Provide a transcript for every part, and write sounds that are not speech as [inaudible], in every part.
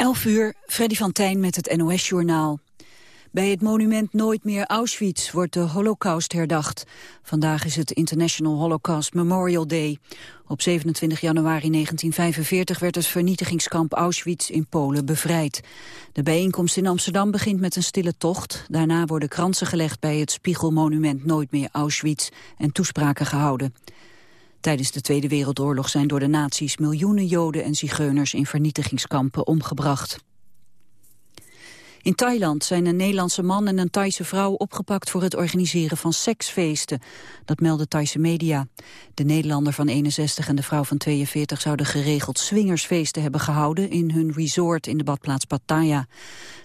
11 uur, Freddy van Tijn met het NOS-journaal. Bij het monument Nooit meer Auschwitz wordt de holocaust herdacht. Vandaag is het International Holocaust Memorial Day. Op 27 januari 1945 werd het vernietigingskamp Auschwitz in Polen bevrijd. De bijeenkomst in Amsterdam begint met een stille tocht. Daarna worden kransen gelegd bij het spiegelmonument Nooit meer Auschwitz en toespraken gehouden. Tijdens de Tweede Wereldoorlog zijn door de nazi's miljoenen Joden en Zigeuners in vernietigingskampen omgebracht. In Thailand zijn een Nederlandse man en een Thaise vrouw opgepakt voor het organiseren van seksfeesten. Dat melden Thaise media. De Nederlander van 61 en de vrouw van 42 zouden geregeld swingersfeesten hebben gehouden in hun resort in de badplaats Pattaya.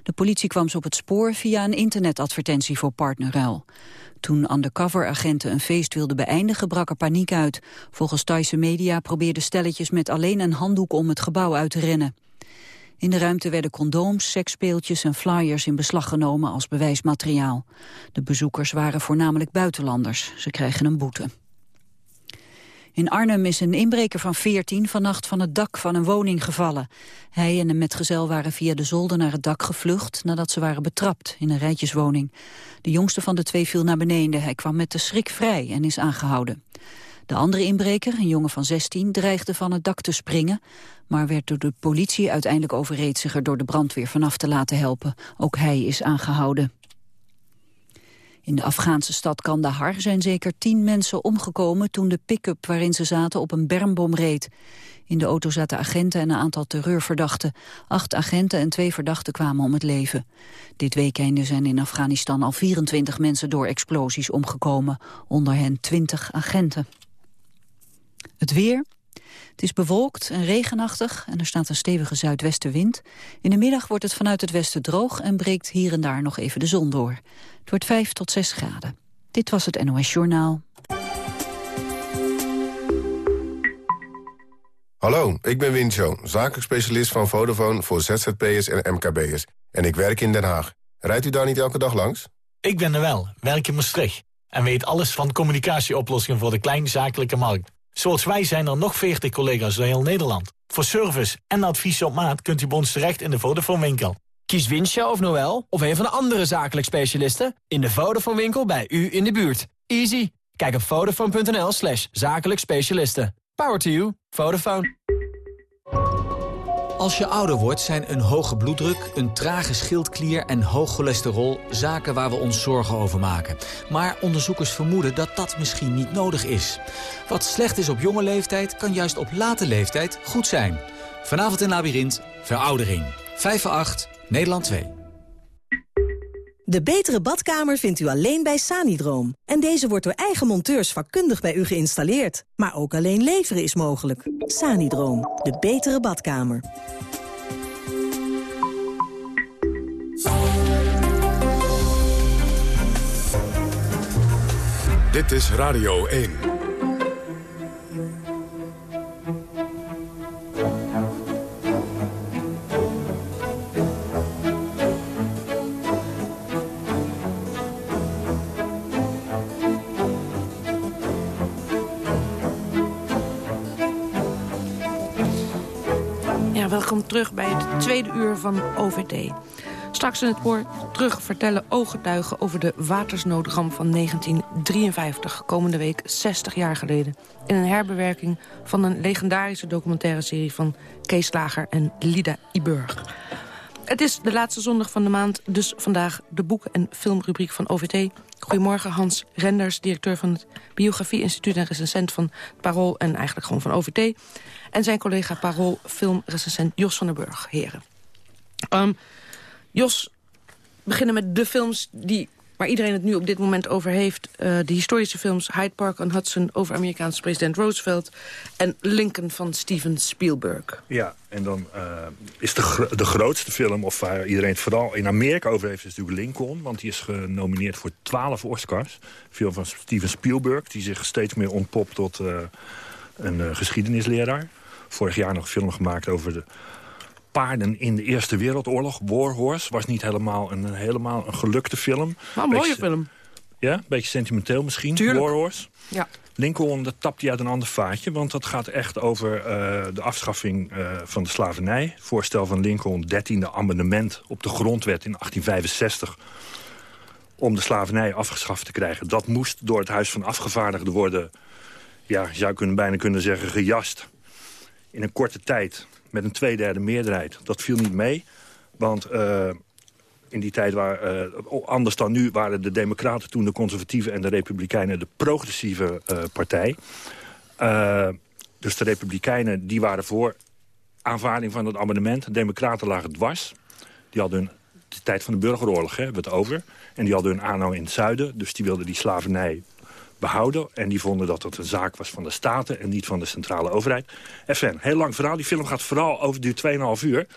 De politie kwam ze op het spoor via een internetadvertentie voor partnerruil. Toen undercover-agenten een feest wilden beëindigen, brak er paniek uit. Volgens Thaise media probeerden stelletjes met alleen een handdoek om het gebouw uit te rennen. In de ruimte werden condooms, seksspeeltjes en flyers in beslag genomen als bewijsmateriaal. De bezoekers waren voornamelijk buitenlanders. Ze krijgen een boete. In Arnhem is een inbreker van 14 vannacht van het dak van een woning gevallen. Hij en een metgezel waren via de zolder naar het dak gevlucht... nadat ze waren betrapt in een rijtjeswoning. De jongste van de twee viel naar beneden. Hij kwam met de schrik vrij en is aangehouden. De andere inbreker, een jongen van 16, dreigde van het dak te springen... maar werd door de politie uiteindelijk overreed zich er door de brandweer vanaf te laten helpen. Ook hij is aangehouden. In de Afghaanse stad Kandahar zijn zeker tien mensen omgekomen... toen de pick-up waarin ze zaten op een bermbom reed. In de auto zaten agenten en een aantal terreurverdachten. Acht agenten en twee verdachten kwamen om het leven. Dit weekende zijn in Afghanistan al 24 mensen door explosies omgekomen. Onder hen 20 agenten. Het weer. Het is bewolkt en regenachtig en er staat een stevige zuidwestenwind. In de middag wordt het vanuit het westen droog en breekt hier en daar nog even de zon door. Het wordt 5 tot 6 graden. Dit was het NOS Journaal. Hallo, ik ben Wincho, zakelijk specialist van Vodafone voor ZZP'ers en MKB'ers. En ik werk in Den Haag. Rijdt u daar niet elke dag langs? Ik ben er wel, werk in Maastricht. En weet alles van communicatieoplossingen voor de kleinzakelijke markt. Zoals wij zijn er nog 40 collega's door heel Nederland. Voor service en advies op maat kunt u bij ons terecht in de Vodafone winkel. Kies Winsja of Noel of een van de andere zakelijk specialisten... in de Vodafone winkel bij u in de buurt. Easy. Kijk op vodafone.nl slash zakelijk specialisten. Power to you. Vodafone. Als je ouder wordt zijn een hoge bloeddruk, een trage schildklier en hoog cholesterol zaken waar we ons zorgen over maken. Maar onderzoekers vermoeden dat dat misschien niet nodig is. Wat slecht is op jonge leeftijd kan juist op late leeftijd goed zijn. Vanavond in Labyrinth, veroudering. 5 voor 8, Nederland 2. De betere badkamer vindt u alleen bij Sanidroom. En deze wordt door eigen monteurs vakkundig bij u geïnstalleerd. Maar ook alleen leveren is mogelijk. Sanidroom, de betere badkamer. Dit is Radio 1. Welkom terug bij het tweede uur van OVT. Straks in het woord terug vertellen ooggetuigen over de watersnoodramp van 1953. Komende week 60 jaar geleden. In een herbewerking van een legendarische documentaire serie van Kees Lager en Lida Iburg. Het is de laatste zondag van de maand, dus vandaag de boeken- en filmrubriek van OVT. Goedemorgen, Hans Renders, directeur van het Biografie Instituut... en recensent van Parool en eigenlijk gewoon van OVT. En zijn collega Parool filmrecensent Jos van der Burg. Heren. Um, Jos, beginnen met de films die, waar iedereen het nu op dit moment over heeft. Uh, de historische films Hyde Park on Hudson over Amerikaanse president Roosevelt... en Lincoln van Steven Spielberg. Ja, en dan uh, is de, de grootste film, of waar iedereen het vooral in Amerika over heeft... is natuurlijk Lincoln, want die is genomineerd voor 12 Oscars. Film van Steven Spielberg, die zich steeds meer ontpopt tot uh, een geschiedenisleraar. Vorig jaar nog een film gemaakt over de paarden in de Eerste Wereldoorlog. War Horse was niet helemaal een, helemaal een gelukte film. Maar een mooie film. Ja, een beetje sentimenteel misschien. Tuurlijk. Warhorse. Ja. Lincoln, dat tapt hij uit een ander vaatje. Want dat gaat echt over eh, de afschaffing eh, van de slavernij. Voorstel van Lincoln, 13e amendement op de grondwet in 1865... om de slavernij afgeschaft te krijgen. Dat moest door het Huis van Afgevaardigden worden... ja, je zou kunnen, bijna kunnen zeggen, gejast. In een korte tijd, met een tweederde meerderheid. Dat viel niet mee, want... eh, in die tijd waren, eh, anders dan nu, waren de democraten toen de conservatieven en de republikeinen de progressieve eh, partij. Dus de republikeinen die waren voor aanvaarding van het amendement. De democraten lagen dwars. Die hadden hun, de tijd van de burgeroorlog, hè, hebben we het over. En die hadden hun aanhang in het zuiden. Dus die wilden die slavernij behouden. En die vonden dat het een zaak was van de staten en niet van de centrale overheid. Even, heel lang verhaal. Die film gaat vooral over, duurt 2,5 uur.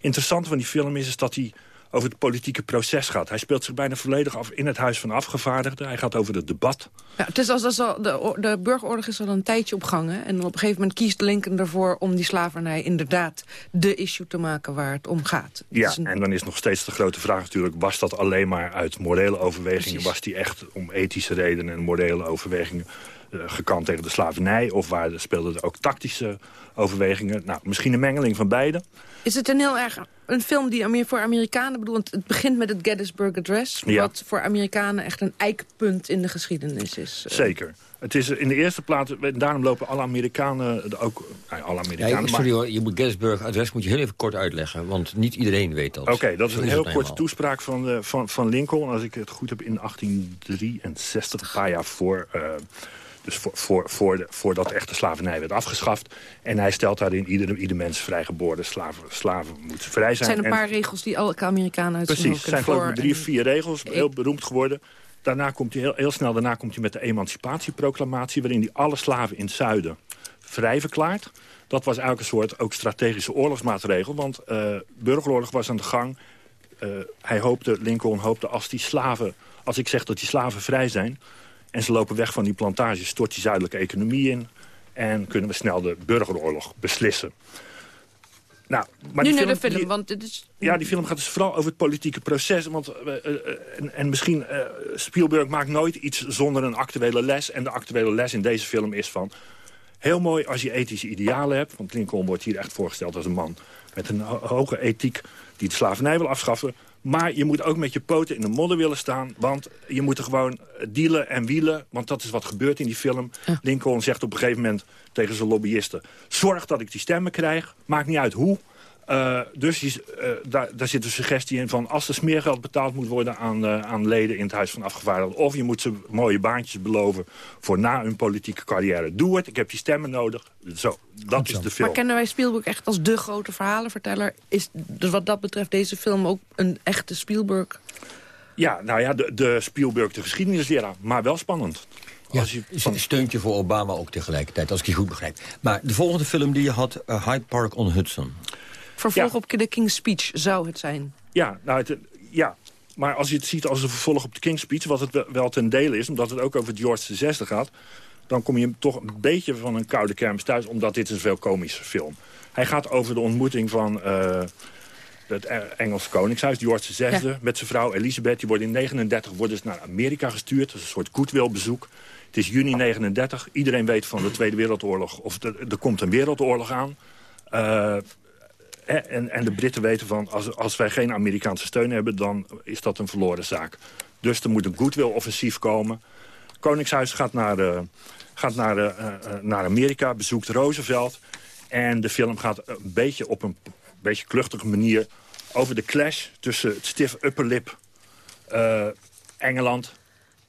Interessant van die film is, is dat hij over het politieke proces gaat. Hij speelt zich bijna volledig af in het Huis van Afgevaardigden. Hij gaat over het debat. Ja, het is als, als al, de, de burgeroorlog is al een tijdje op gang. hè. En op een gegeven moment kiest Lincoln ervoor om die slavernij inderdaad de issue te maken waar het om gaat. Ja, een- en dan is nog steeds de grote vraag natuurlijk... was dat alleen maar uit morele overwegingen? Precies. Was die echt om ethische redenen en morele overwegingen... eh, gekant tegen de slavernij? Of waar, speelden er ook tactische overwegingen? Nou, misschien een mengeling van beide. Is het een heel erg een film die Amer- voor Amerikanen bedoelt? Want het begint met het Gettysburg Address... Ja. wat voor Amerikanen echt een eikpunt in de geschiedenis is. Eh, Zeker. Het is in de eerste plaats... daarom lopen alle Amerikanen er ook... Nou, alle Amerikanen, maar- sorry hoor, je moet Gettysburg adres moet je heel even kort uitleggen. Want niet iedereen weet dat. Oké, dat is Zo een heel nou korte eenmaal. toespraak van, eh, van, van Lincoln. Als ik het goed heb, in 1863, een paar jaar voor... eh, dus voor, voor, voor de, voordat de echte slavernij werd afgeschaft. En hij stelt daarin, ieder, ieder mens vrijgeboren slaven, slaven moet vrij Het zijn. zijn een En- paar regels die elke Amerikaan uit Precies, het zijn geloof ik drie vier regels, heel beroemd geworden. Daarna komt hij heel, heel snel daarna komt hij met de emancipatieproclamatie... waarin hij alle slaven in het zuiden vrij verklaart. Dat was eigenlijk een soort ook strategische oorlogsmaatregel. Want eh burgeroorlog was aan de gang. Eh, hij hoopte, Lincoln hoopte, als die slaven... als ik zeg dat die slaven vrij zijn... en ze lopen weg van die plantages, stort die zuidelijke economie in... en kunnen we snel de burgeroorlog beslissen. Nou, maar Nu die naar de film, die- want is... ja, die film gaat dus vooral over het politieke proces. Want, eh, eh, eh, en, en misschien, Spielberg maakt nooit iets zonder een actuele les. En de actuele les in deze film is van... heel mooi als je ethische idealen hebt. Want Lincoln wordt hier echt voorgesteld als een man... met een ho- hoge ethiek die de slavernij wil afschaffen. Maar je moet ook met je poten in de modder willen staan. Want je moet er gewoon dealen en wielen. Want dat is wat gebeurt in die film. Lincoln zegt op een gegeven moment tegen zijn lobbyisten... zorg dat ik die stemmen krijg. Maakt niet uit hoe. Uh, dus die, uh, daar, daar zit een suggestie in van... als er smeergeld betaald moet worden aan, uh, aan leden in het Huis van Afgevaardigden... of je moet ze mooie baantjes beloven voor na hun politieke carrière. Doe het, ik heb die stemmen nodig. Zo, dat is de film. Maar kennen wij Spielberg echt als de grote verhalenverteller? Is dus wat dat betreft deze film ook een echte Spielberg? Ja, nou ja, de, de Spielberg, de geschiedenisleraar, maar wel spannend. Ja, een steuntje voor Obama ook tegelijkertijd, als ik je goed begrijp. Maar de volgende film die je had, uh, Hyde Park on Hudson. Vervolg Ja. op The King's Speech zou het zijn. Ja, nou, het, ja, maar als je het ziet als een vervolg op de King's Speech... wat het wel- ten dele is, omdat het ook over George VI gaat... dan kom je toch een beetje van een koude kermis thuis... omdat dit is een veel komische film. Hij gaat over de ontmoeting van eh, het E- Engelse Koningshuis, George VI... Ja. met zijn vrouw Elisabeth. Die worden in 39 worden ze naar Amerika gestuurd. Dat is een soort goodwillbezoek. Het is juni 39. Iedereen weet van de Tweede Wereldoorlog... of er, er komt een wereldoorlog aan... Eh, en, en de Britten weten van, als, als wij geen Amerikaanse steun hebben... dan is dat een verloren zaak. Dus er moet een goodwill-offensief komen. Koningshuis gaat naar, eh, gaat naar, eh, eh, naar Amerika, bezoekt Roosevelt. En de film gaat een beetje op een beetje kluchtige manier... over de clash tussen het stiff upper lip eh, Engeland...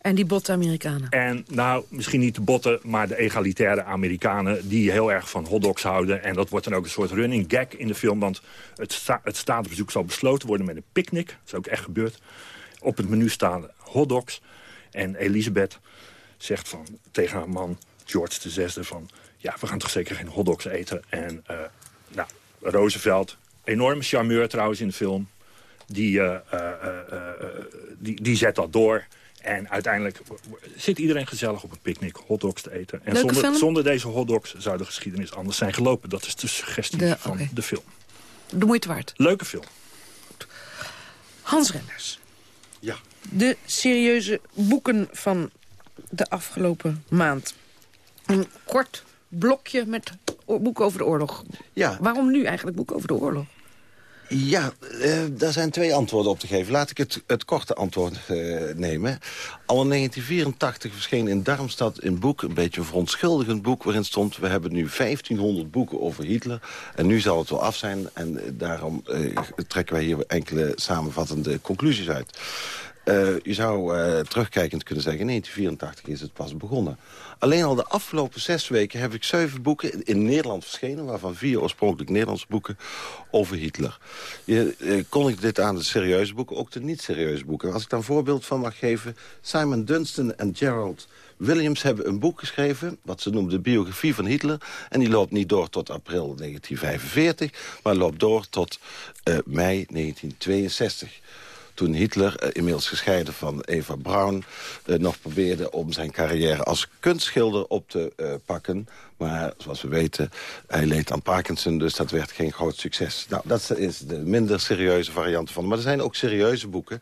En die botte Amerikanen. En nou, misschien niet de botten, maar de egalitaire Amerikanen... die heel erg van hotdogs houden. En dat wordt dan ook een soort running gag in de film. Want het, het staatsbezoek zal besloten worden met een picknick. Dat is ook echt gebeurd. Op het menu staan hotdogs. En Elisabeth zegt van, tegen haar man, George VI... van, ja, we gaan toch zeker geen hotdogs eten. En eh, nou, Roosevelt, enorme charmeur trouwens in de film... Die, eh, eh, die, die zet dat door... En uiteindelijk zit iedereen gezellig op een picknick hotdogs te eten. En zonder, film? zonder deze hotdogs zou de geschiedenis anders zijn gelopen. Dat is de suggestie De- van de film. De moeite waard. Leuke film. Hans Renders. Ja, De serieuze boeken van de afgelopen maand. Een kort blokje met boeken over de oorlog. Ja. Waarom nu eigenlijk boeken over de oorlog? Ja, uh, daar zijn twee antwoorden op te geven. Laat ik het, het korte antwoord uh, nemen. Al in 1984 verscheen in Darmstad een boek, een beetje een verontschuldigend boek... waarin stond, we hebben nu 1500 boeken over Hitler... en nu zal het wel af zijn en daarom uh, trekken wij hier enkele samenvattende conclusies uit. Je zou terugkijkend kunnen zeggen, in 1984 is het pas begonnen. Alleen al de afgelopen zes weken heb ik zeven boeken in Nederland verschenen... waarvan vier oorspronkelijk Nederlandse boeken over Hitler. Je eh, kon ik dit aan de serieuze boeken, ook de niet-serieuze boeken. Als ik daar een voorbeeld van mag geven... Simon Dunstan en Gerald Williams hebben een boek geschreven... wat ze noemen de biografie van Hitler. En die loopt niet door tot april 1945... maar loopt door tot uh, mei 1962 toen Hitler, uh, inmiddels gescheiden van Eva Braun... Uh, nog probeerde om zijn carrière als kunstschilder op te uh, pakken. Maar zoals we weten, hij leed aan Parkinson, dus dat werd geen groot succes. Nou, dat is de minder serieuze variant van. Maar er zijn ook serieuze boeken.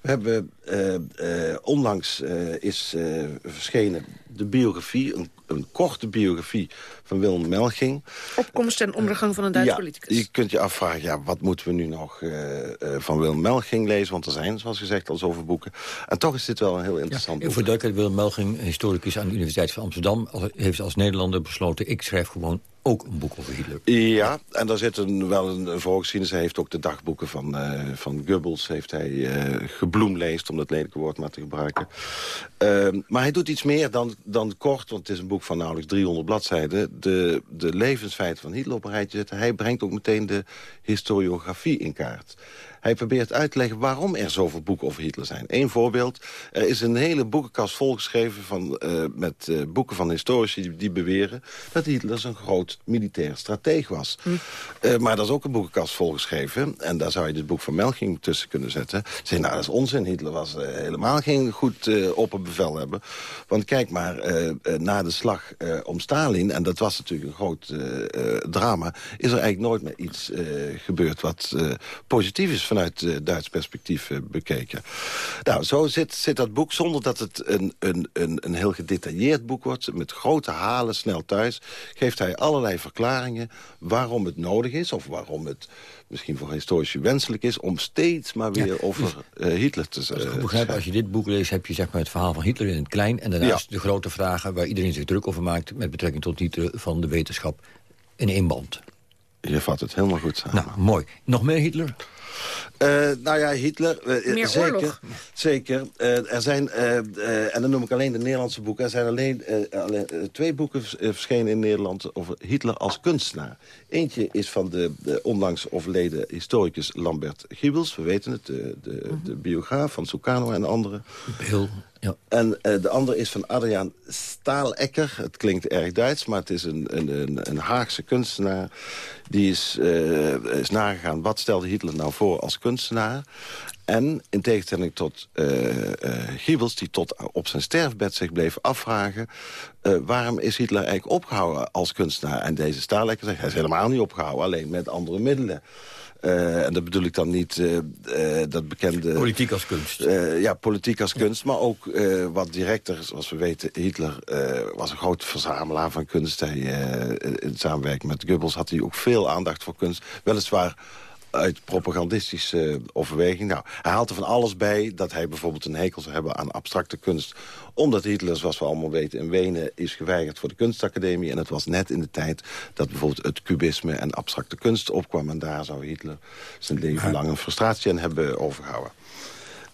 We hebben onlangs is verschenen de biografie, een, een, korte biografie van Willem Melging. Opkomst en ondergang van een Duitse ja, politicus. Je kunt je afvragen, ja, wat moeten we nu nog uh, uh, van Willem Melging lezen? Want er zijn, zoals gezegd, al zoveel boeken. En toch is dit wel een heel interessant ja, boek. Voor duidelijkheid, Willem Melging, historicus aan de Universiteit van Amsterdam... heeft als Nederlander besloten, ik schrijf gewoon ook een boek over Hitler. Ja, en daar zit een, wel een, voorgeschiedenis. Hij heeft ook de dagboeken van, uh, van Goebbels heeft hij uh, gebloemleest... om dat lelijke woord maar te gebruiken. Uh, maar hij doet iets meer dan, dan kort, want het is een boek van nauwelijks 300 bladzijden... de, de levensfeiten van Hitler op een rijtje zetten. Hij brengt ook meteen de historiografie in kaart. Hij probeert uit te leggen waarom er zoveel boeken over Hitler zijn. Eén voorbeeld. Er is een hele boekenkast volgeschreven van, uh, met uh, boeken van historici die, die, beweren... dat Hitler een groot militair strateeg was. Hm. Uh, maar dat is ook een boekenkast volgeschreven. En daar zou je dit boek van Melching tussen kunnen zetten. Zeg, nou, dat is onzin. Hitler was helemaal geen goed opperbevel hebben. Want kijk maar, na de slag om Stalin... en dat was natuurlijk een groot drama... is er eigenlijk nooit meer iets gebeurd wat positief is vanuit uh, Duits perspectief uh, bekeken. Nou, zo zit, zit dat boek, zonder dat het een, een, een, een heel gedetailleerd boek wordt... met grote halen, snel thuis, geeft hij allerlei verklaringen... waarom het nodig is, of waarom het misschien voor historici wenselijk is... om steeds maar weer ja. over uh, Hitler te zeggen. ik begrijp, als je dit boek leest, heb je zeg maar, het verhaal van Hitler in het klein... en daarnaast ja. de grote vragen waar iedereen zich druk over maakt... met betrekking tot Hitler van de wetenschap in één band. Je vat het helemaal goed samen. Nou, mooi. Nog meer Hitler? Uh, nou ja, Hitler, uh, Meer zeker. oorlog. Zeker. Uh, er zijn, en dan noem ik alleen de Nederlandse boeken... er zijn alleen, alleen twee boeken verschenen in Nederland over Hitler als kunstenaar. Eentje is van de, de onlangs overleden historicus Lambert Giebels. We weten het, de, de, de biograaf van Sukarno en anderen. Heel, ja. En de andere is van Adriaan Staalecker. Het klinkt erg Duits, maar het is een, een, een Haagse kunstenaar... die is, is nagegaan, wat stelde Hitler nou voor als kunstenaar. En in tegenstelling tot uh, Giebels, die tot op zijn sterfbed zich bleef afvragen... Waarom is Hitler eigenlijk opgehouden als kunstenaar? En deze Staalekker zegt, hij is helemaal niet opgehouden, alleen met andere middelen. Uh, en dat bedoel ik dan niet uh, uh, dat bekende... Politiek als kunst. ja, politiek als kunst, maar ook wat directer. Zoals we weten, Hitler was een groot verzamelaar van kunst. Hij, in samenwerking met Goebbels had hij ook veel aandacht voor kunst. Weliswaar uit propagandistische overweging. Nou, hij haalt er van alles bij dat hij bijvoorbeeld een hekel zou hebben aan abstracte kunst. Omdat Hitler, zoals we allemaal weten, in Wenen is geweigerd voor de kunstacademie. En het was net in de tijd dat bijvoorbeeld het cubisme en abstracte kunst opkwam. En daar zou Hitler zijn leven lang een frustratie aan hebben overgehouden.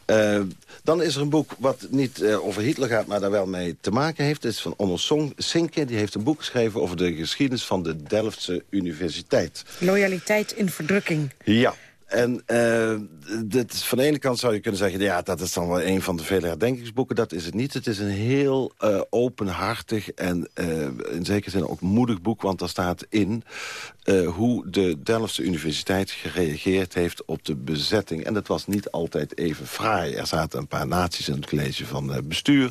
Uh, dan is er een boek wat niet uh, over Hitler gaat, maar daar wel mee te maken heeft. Het is van Onno Sinke. Die heeft een boek geschreven over de geschiedenis van de Delftse Universiteit. Loyaliteit in verdrukking. Ja. En uh, dit, van de ene kant zou je kunnen zeggen... ja, dat is dan wel een van de vele herdenkingsboeken. Dat is het niet. Het is een heel uh, openhartig en uh, in zekere zin ook moedig boek... want daar staat in hoe de Delftse Universiteit gereageerd heeft op de bezetting. En dat was niet altijd even fraai. Er zaten een paar naties in het college van bestuur.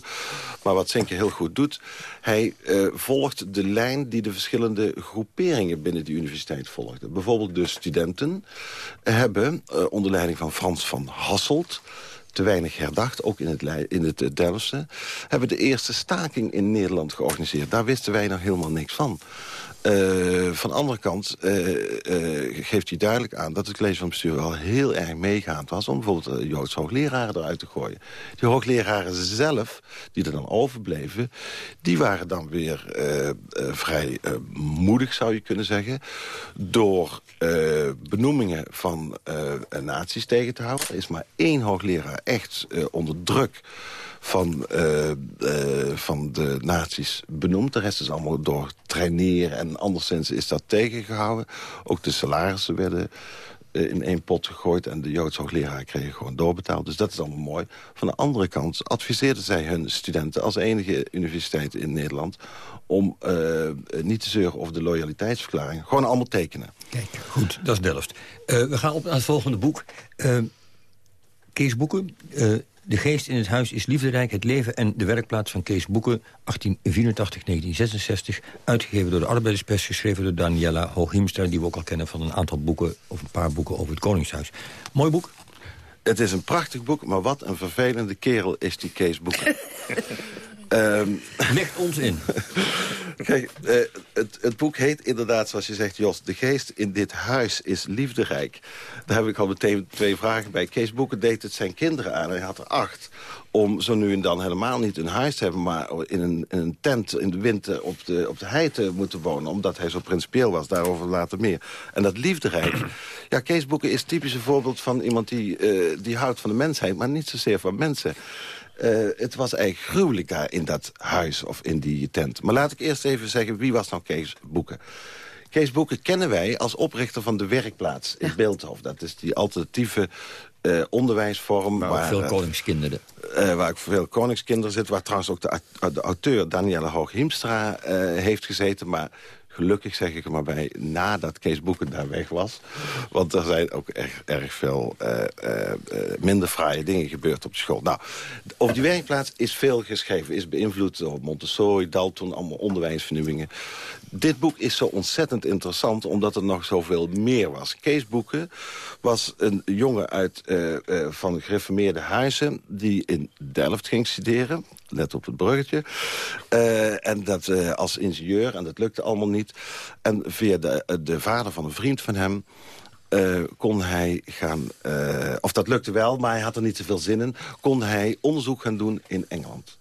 Maar wat Sinke heel goed doet... hij volgt de lijn die de verschillende groeperingen binnen de universiteit volgden. Bijvoorbeeld de studenten hebben, onder leiding van Frans van Hasselt... te weinig herdacht, ook in het, in het Delftse. Hebben de eerste staking in Nederland georganiseerd. Daar wisten wij nog helemaal niks van. Uh, van de andere kant uh, uh, geeft hij duidelijk aan dat het college van bestuur wel heel erg meegaand was om bijvoorbeeld de Joodse hoogleraren eruit te gooien. Die hoogleraren zelf, die er dan overbleven, die waren dan weer vrij moedig zou je kunnen zeggen, door benoemingen van naties tegen te houden. Er is maar één hoogleraar echt onder druk van, uh, uh, van de nazi's benoemd. De rest is allemaal door traineren en anderszins is dat tegengehouden. Ook de salarissen werden uh, in één pot gegooid... en de Joodse hoogleraren kregen gewoon doorbetaald. Dus dat is allemaal mooi. Van de andere kant adviseerden zij hun studenten... als enige universiteit in Nederland... om niet te zeuren over de loyaliteitsverklaring. Gewoon allemaal tekenen. Kijk, goed, dat is Delft. we gaan op naar het volgende boek. Kees Boeken, de geest in het huis is liefderijk, het leven en de werkplaats van Kees Boeken... 1884-1966, uitgegeven door de Arbeiderspers... geschreven door Daniela Hooghiemstra, die we ook al kennen van een aantal boeken... of een paar boeken over het Koningshuis. Mooi boek. Het is een prachtig boek, maar wat een vervelende kerel is die Kees Boeken. [laughs] um, ons in. [laughs] Kijk, uh, het, het, boek heet inderdaad, zoals je zegt, Jos... De geest in dit huis is liefderijk. Daar heb ik al meteen twee vragen bij. Kees Boeken deed het zijn kinderen aan. Hij had er acht om zo nu en dan helemaal niet een huis te hebben... maar in een, in een tent in de winter op de, op de hei te moeten wonen... omdat hij zo principieel was, daarover later meer. En dat liefderijk... [clears throat] Ja, Kees Boeken is typisch een voorbeeld van iemand die, uh, die houdt van de mensheid... maar niet zozeer van mensen. Uh, het was eigenlijk gruwelijk daar in dat huis of in die tent. Maar laat ik eerst even zeggen, wie was nou Kees Boeken? Kees Boeken kennen wij als oprichter van de werkplaats in ja. Beeldhoven. Dat is die alternatieve uh, onderwijsvorm. Waar, waar veel uh, koningskinderen. Uh, waar ook veel koningskinderen zitten. Waar trouwens ook de, de auteur Danielle Hoog-Hiemstra heeft gezeten. Maar gelukkig zeg ik er maar bij, nadat Kees Boeken daar weg was. Want er zijn ook erg, erg veel uh, uh, minder fraaie dingen gebeurd op de school. Nou, over die werkplaats is veel geschreven. Is beïnvloed door Montessori, Dalton, allemaal onderwijsvernieuwingen. Dit boek is zo ontzettend interessant omdat er nog zoveel meer was. Kees Boeken was een jongen uit, uh, uh, van gereformeerde huizen... die in Delft ging studeren, let op het bruggetje. Uh, en dat als ingenieur, en dat lukte allemaal niet. En via de, de vader van een vriend van hem... Kon hij gaan, of dat lukte wel, maar hij had er niet zoveel zin in... kon hij onderzoek gaan doen in Engeland.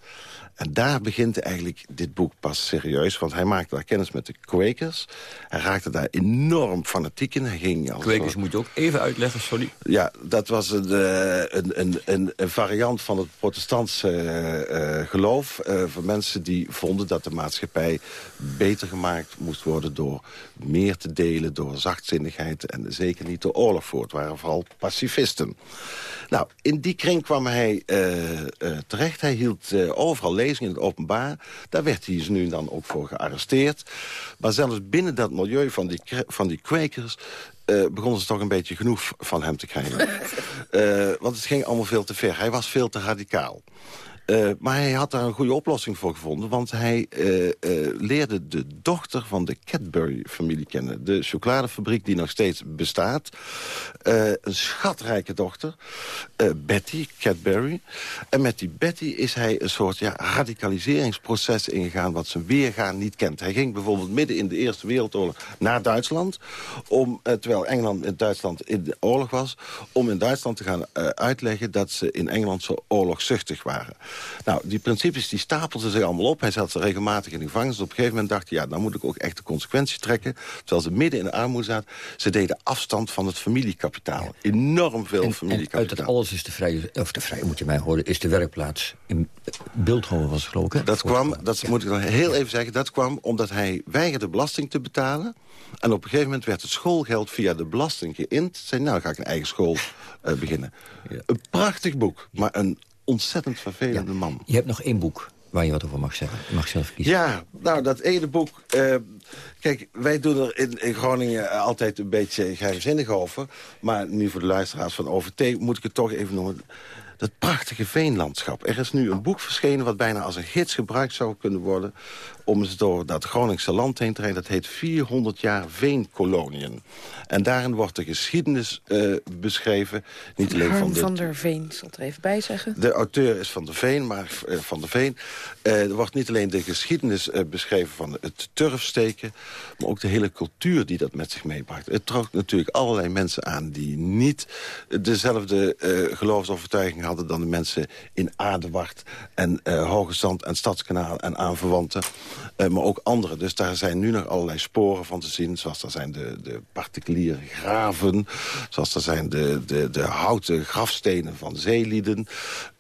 En daar begint eigenlijk dit boek pas serieus. Want hij maakte daar kennis met de Quakers. Hij raakte daar enorm fanatiek in. Hij ging als Quakers soort... moet je ook even uitleggen, sorry. Ja, dat was een, een, een, een variant van het protestantse uh, uh, geloof. Uh, voor mensen die vonden dat de maatschappij beter gemaakt moest worden... door meer te delen, door zachtzinnigheid... en zeker niet door oorlog voor. Het waren vooral pacifisten. Nou, in die kring kwam hij terecht. Hij hield overal lezing in het openbaar. Daar werd hij nu dan ook voor gearresteerd. Maar zelfs binnen dat milieu van die, van die kwekers... Uh, begonnen ze toch een beetje genoeg van hem te krijgen. uh, [laughs] want het ging allemaal veel te ver. Hij was veel te radicaal. Uh, maar hij had daar een goede oplossing voor gevonden. Want hij uh, uh, leerde de dochter van de Cadbury-familie kennen. De chocoladefabriek die nog steeds bestaat. een schatrijke dochter. Betty Cadbury. En met die Betty is hij een soort ja, radicaliseringsproces ingegaan... wat zijn weergaan niet kent. Hij ging bijvoorbeeld midden in de Eerste Wereldoorlog naar Duitsland. Om, terwijl Engeland en Duitsland in de oorlog was... om in Duitsland te gaan uitleggen dat ze in Engeland zo oorlogzuchtig waren. Nou, die principes die stapelden zich allemaal op. Hij zat ze regelmatig in de gevangenis. Op een gegeven moment dacht hij, ja, dan moet ik ook echt de consequentie trekken. Terwijl ze midden in de armoede zaten. Ze deden afstand van het familiekapitaal. Enorm veel en, familiekapitaal. En uit dat alles is de vrije, of de vrije moet je mij horen, is de werkplaats in Beeldhoven was geloof ik. Dat kwam, dat moet ik nog heel even zeggen, dat kwam omdat hij weigerde belasting te betalen. En op een gegeven moment werd het schoolgeld via de belasting geïnd. Zei, nou ga ik een eigen school uh, beginnen. Ja. Een prachtig boek, maar een ontzettend vervelende ja. man. Je hebt nog één boek waar je wat over mag zeggen. Je mag zelf kiezen. Ja, nou, dat ene boek... Uh, kijk, wij doen er in, in, Groningen altijd een beetje geheimzinnig over. Maar nu voor de luisteraars van OVT moet ik het toch even noemen. Dat prachtige veenlandschap. Er is nu een boek verschenen wat bijna als een gids gebruikt zou kunnen worden... om eens door dat Groningse land heen te rijden. Dat heet 400 jaar veenkoloniën. En daarin wordt de geschiedenis uh, beschreven. Niet alleen van, de, van der Veen, zal er even bij zeggen. De auteur is Van der Veen, maar uh, Van der Veen. Uh, er wordt niet alleen de geschiedenis beschreven van het turfsteken... maar ook de hele cultuur die dat met zich meebracht. Het trok natuurlijk allerlei mensen aan die niet dezelfde geloofsovertuiging hadden... dan de mensen in Aardewart en Hoge Zand en Stadskanaal en aanverwanten. maar ook anderen. Dus daar zijn nu nog allerlei sporen van te zien. Zoals daar zijn de, de particuliere graven. Zoals er zijn de, de, de houten grafstenen van zeelieden.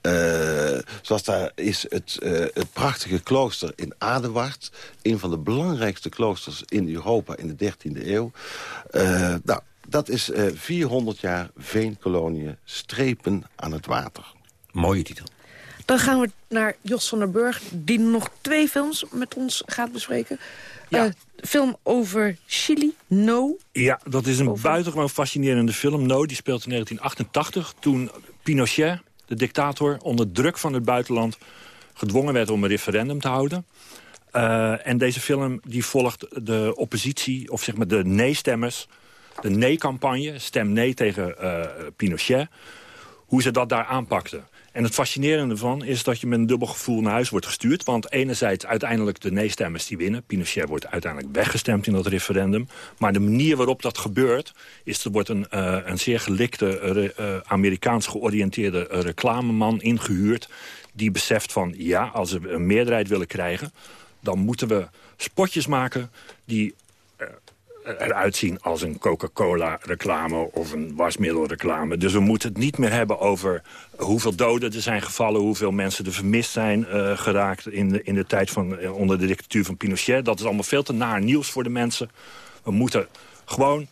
Uh, zoals daar is het, uh, het prachtige klooster in Adewart. Een van de belangrijkste kloosters in Europa in de 13e eeuw. Uh, nou, dat is 400 jaar veenkoloniën strepen aan het water. Mooie titel. Dan gaan we naar Jos van der Burg, die nog twee films met ons gaat bespreken. Ja. Uh, film over Chili, No. Ja, dat is een buitengewoon fascinerende film. No, die speelt in 1988, toen Pinochet, de dictator... onder druk van het buitenland gedwongen werd om een referendum te houden. Uh, en deze film die volgt de oppositie, of zeg maar de nee-stemmers... de nee-campagne, stem nee tegen uh, Pinochet... hoe ze dat daar aanpakten. En het fascinerende van is dat je met een dubbel gevoel naar huis wordt gestuurd. Want enerzijds uiteindelijk de nee-stemmers die winnen. Pinochet wordt uiteindelijk weggestemd in dat referendum. Maar de manier waarop dat gebeurt... is er wordt een, uh, een zeer gelikte, uh, Amerikaans georiënteerde reclameman ingehuurd... die beseft van, ja, als we een meerderheid willen krijgen... dan moeten we spotjes maken die eruit zien als een Coca-Cola-reclame of een wasmiddelreclame. Dus we moeten het niet meer hebben over hoeveel doden er zijn gevallen... hoeveel mensen er vermist zijn uh, geraakt in de, in de tijd van, uh, onder de dictatuur van Pinochet. Dat is allemaal veel te naar nieuws voor de mensen. We moeten gewoon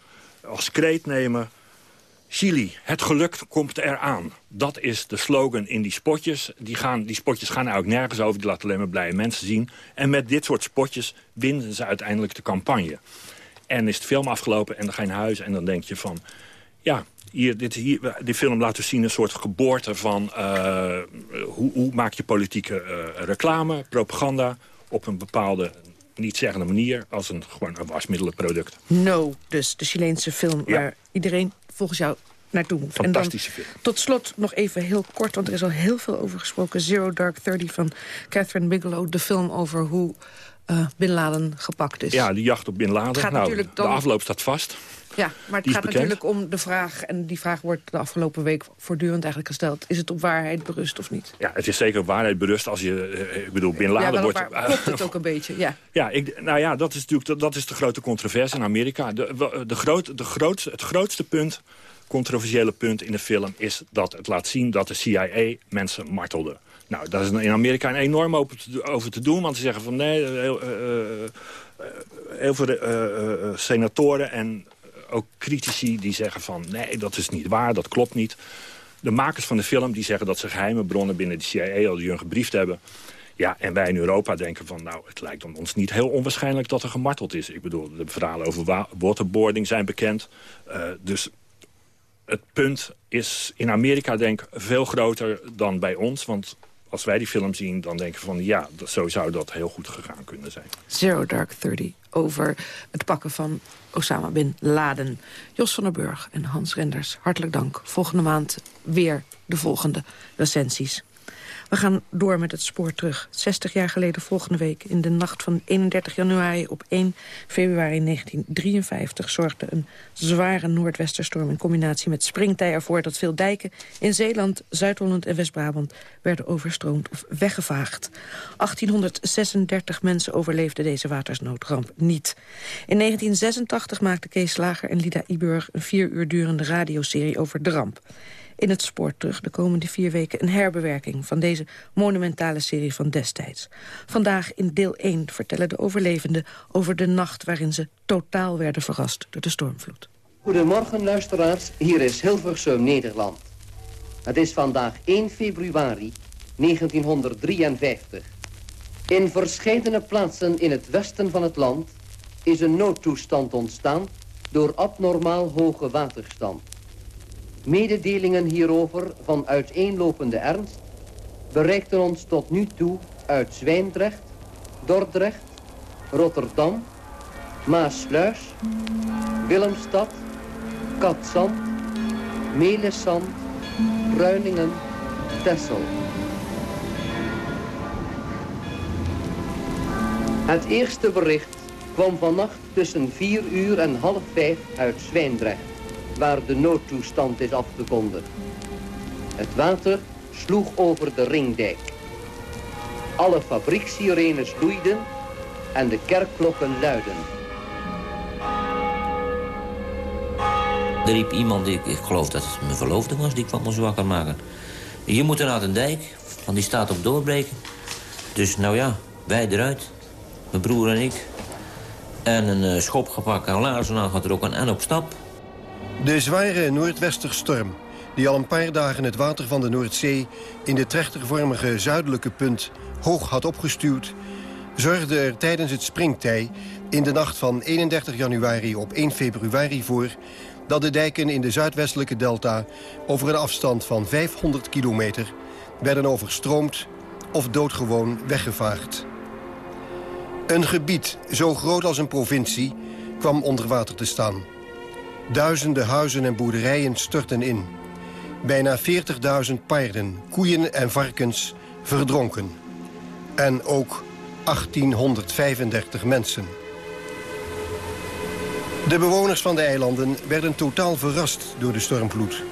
als kreet nemen... Chili, het geluk komt eraan. Dat is de slogan in die spotjes. Die, gaan, die spotjes gaan eigenlijk nergens over. Die laten alleen maar blije mensen zien. En met dit soort spotjes winnen ze uiteindelijk de campagne. En is de film afgelopen en dan ga je naar huis en dan denk je van... ja, hier, dit, hier, die film laat dus zien een soort geboorte van... Uh, hoe, hoe, maak je politieke uh, reclame, propaganda... op een bepaalde niet zeggende manier als een, gewoon een wasmiddelenproduct. No, dus de Chileense film ja. waar iedereen volgens jou naartoe moet. Fantastische film. Tot slot nog even heel kort, want er is al heel veel over gesproken. Zero Dark Thirty van Catherine Bigelow. De film over hoe uh, Bin Laden gepakt is. Ja, die jacht op Bin Laden. Nou, dan... De afloop staat vast. Ja, maar het gaat natuurlijk om de vraag... en die vraag wordt de afgelopen week voortdurend eigenlijk gesteld... is het op waarheid berust of niet? Ja, het is zeker op waarheid berust als je... Uh, ik bedoel, Bin Laden ja, wordt... Ja, klopt het ook een beetje, ja. [laughs] Ja, ik, nou ja, dat is natuurlijk dat is de grote controverse in Amerika. De, de groot, de groot, het grootste punt, controversiële punt in de film... is dat het laat zien dat de CIA mensen martelde. Nou, daar is in Amerika een enorm over te doen. Want ze zeggen van nee, heel, uh, heel veel senatoren en ook critici die zeggen van... nee, dat is niet waar, dat klopt niet. De makers van de film die zeggen dat ze geheime bronnen binnen de CIA al hun gebriefd hebben. Ja, en wij in Europa denken van, nou, het lijkt ons niet heel onwaarschijnlijk dat er gemarteld is. Ik bedoel, de verhalen over waterboarding zijn bekend. Dus het punt is in Amerika denk ik veel groter dan bij ons. Want als wij die film zien, dan denken we van... ja, zo zou dat heel goed gegaan kunnen zijn. Zero Dark Thirty over het pakken van Osama Bin Laden. Jos van der Burg en Hans Renders, hartelijk dank. Volgende maand weer de volgende recensies. We gaan door met het spoor terug. 60 jaar geleden volgende week, in de nacht van 31 januari op 1 februari 1953... zorgde een zware noordwesterstorm in combinatie met springtij ervoor... dat veel dijken in Zeeland, Zuid-Holland en West-Brabant werden overstroomd of weggevaagd. 1836 mensen overleefden deze watersnoodramp niet. In 1986 maakten Kees Slager en Lida Iburg een vier uur durende radioserie over de ramp in het spoor terug de komende vier weken een herbewerking van deze monumentale serie van destijds. Vandaag in deel 1 vertellen de overlevenden over de nacht waarin ze totaal werden verrast door de stormvloed. Goedemorgen luisteraars, hier is Hilversum Nederland. Het is vandaag 1 februari 1953. In verscheidene plaatsen in het westen van het land is een noodtoestand ontstaan door abnormaal hoge waterstand. Mededelingen hierover van uiteenlopende ernst bereikten ons tot nu toe uit Zwijndrecht, Dordrecht, Rotterdam, Maasluis, Willemstad, Katzand, Melissand, Ruiningen, Tessel. Het eerste bericht kwam vannacht tussen 4 uur en half 5 uit Zwijndrecht, waar de noodtoestand is afgekondigd. Het water sloeg over de ringdijk. Alle fabrieksirenes loeiden en de kerkklokken luiden. Er riep iemand, ik, ik geloof dat het mijn verloofde was, die kwam ons wakker maken. Je moet naar de dijk, want die staat op doorbreken. Dus nou ja, wij eruit. Mijn broer en ik. En een uh, schop gepakt en laarzen aangetrokken en op stap. De zware noordwesterstorm, die al een paar dagen het water van de Noordzee... in de trechtervormige zuidelijke punt hoog had opgestuwd... zorgde er tijdens het springtij in de nacht van 31 januari op 1 februari voor... dat de dijken in de zuidwestelijke delta over een afstand van 500 kilometer... werden overstroomd of doodgewoon weggevaagd. Een gebied zo groot als een provincie kwam onder water te staan. Duizenden huizen en boerderijen stortten in. Bijna 40.000 paarden, koeien en varkens verdronken. En ook 1835 mensen. De bewoners van de eilanden werden totaal verrast door de stormvloed.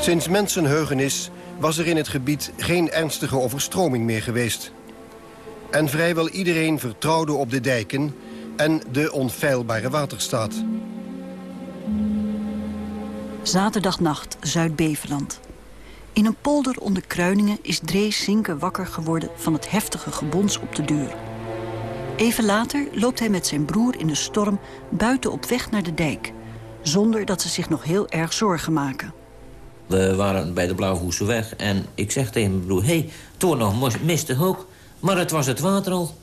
Sinds mensenheugenis was er in het gebied geen ernstige overstroming meer geweest. En vrijwel iedereen vertrouwde op de dijken en de onfeilbare waterstaat. Zaterdagnacht, Zuid-Beveland. In een polder onder Kruiningen is Drees Zinke wakker geworden van het heftige gebons op de deur. Even later loopt hij met zijn broer in de storm buiten op weg naar de dijk. Zonder dat ze zich nog heel erg zorgen maken. We waren bij de Blauwhoese weg en ik zeg tegen mijn broer... hé, hey, toen nog miste ook. Maar het was het water al.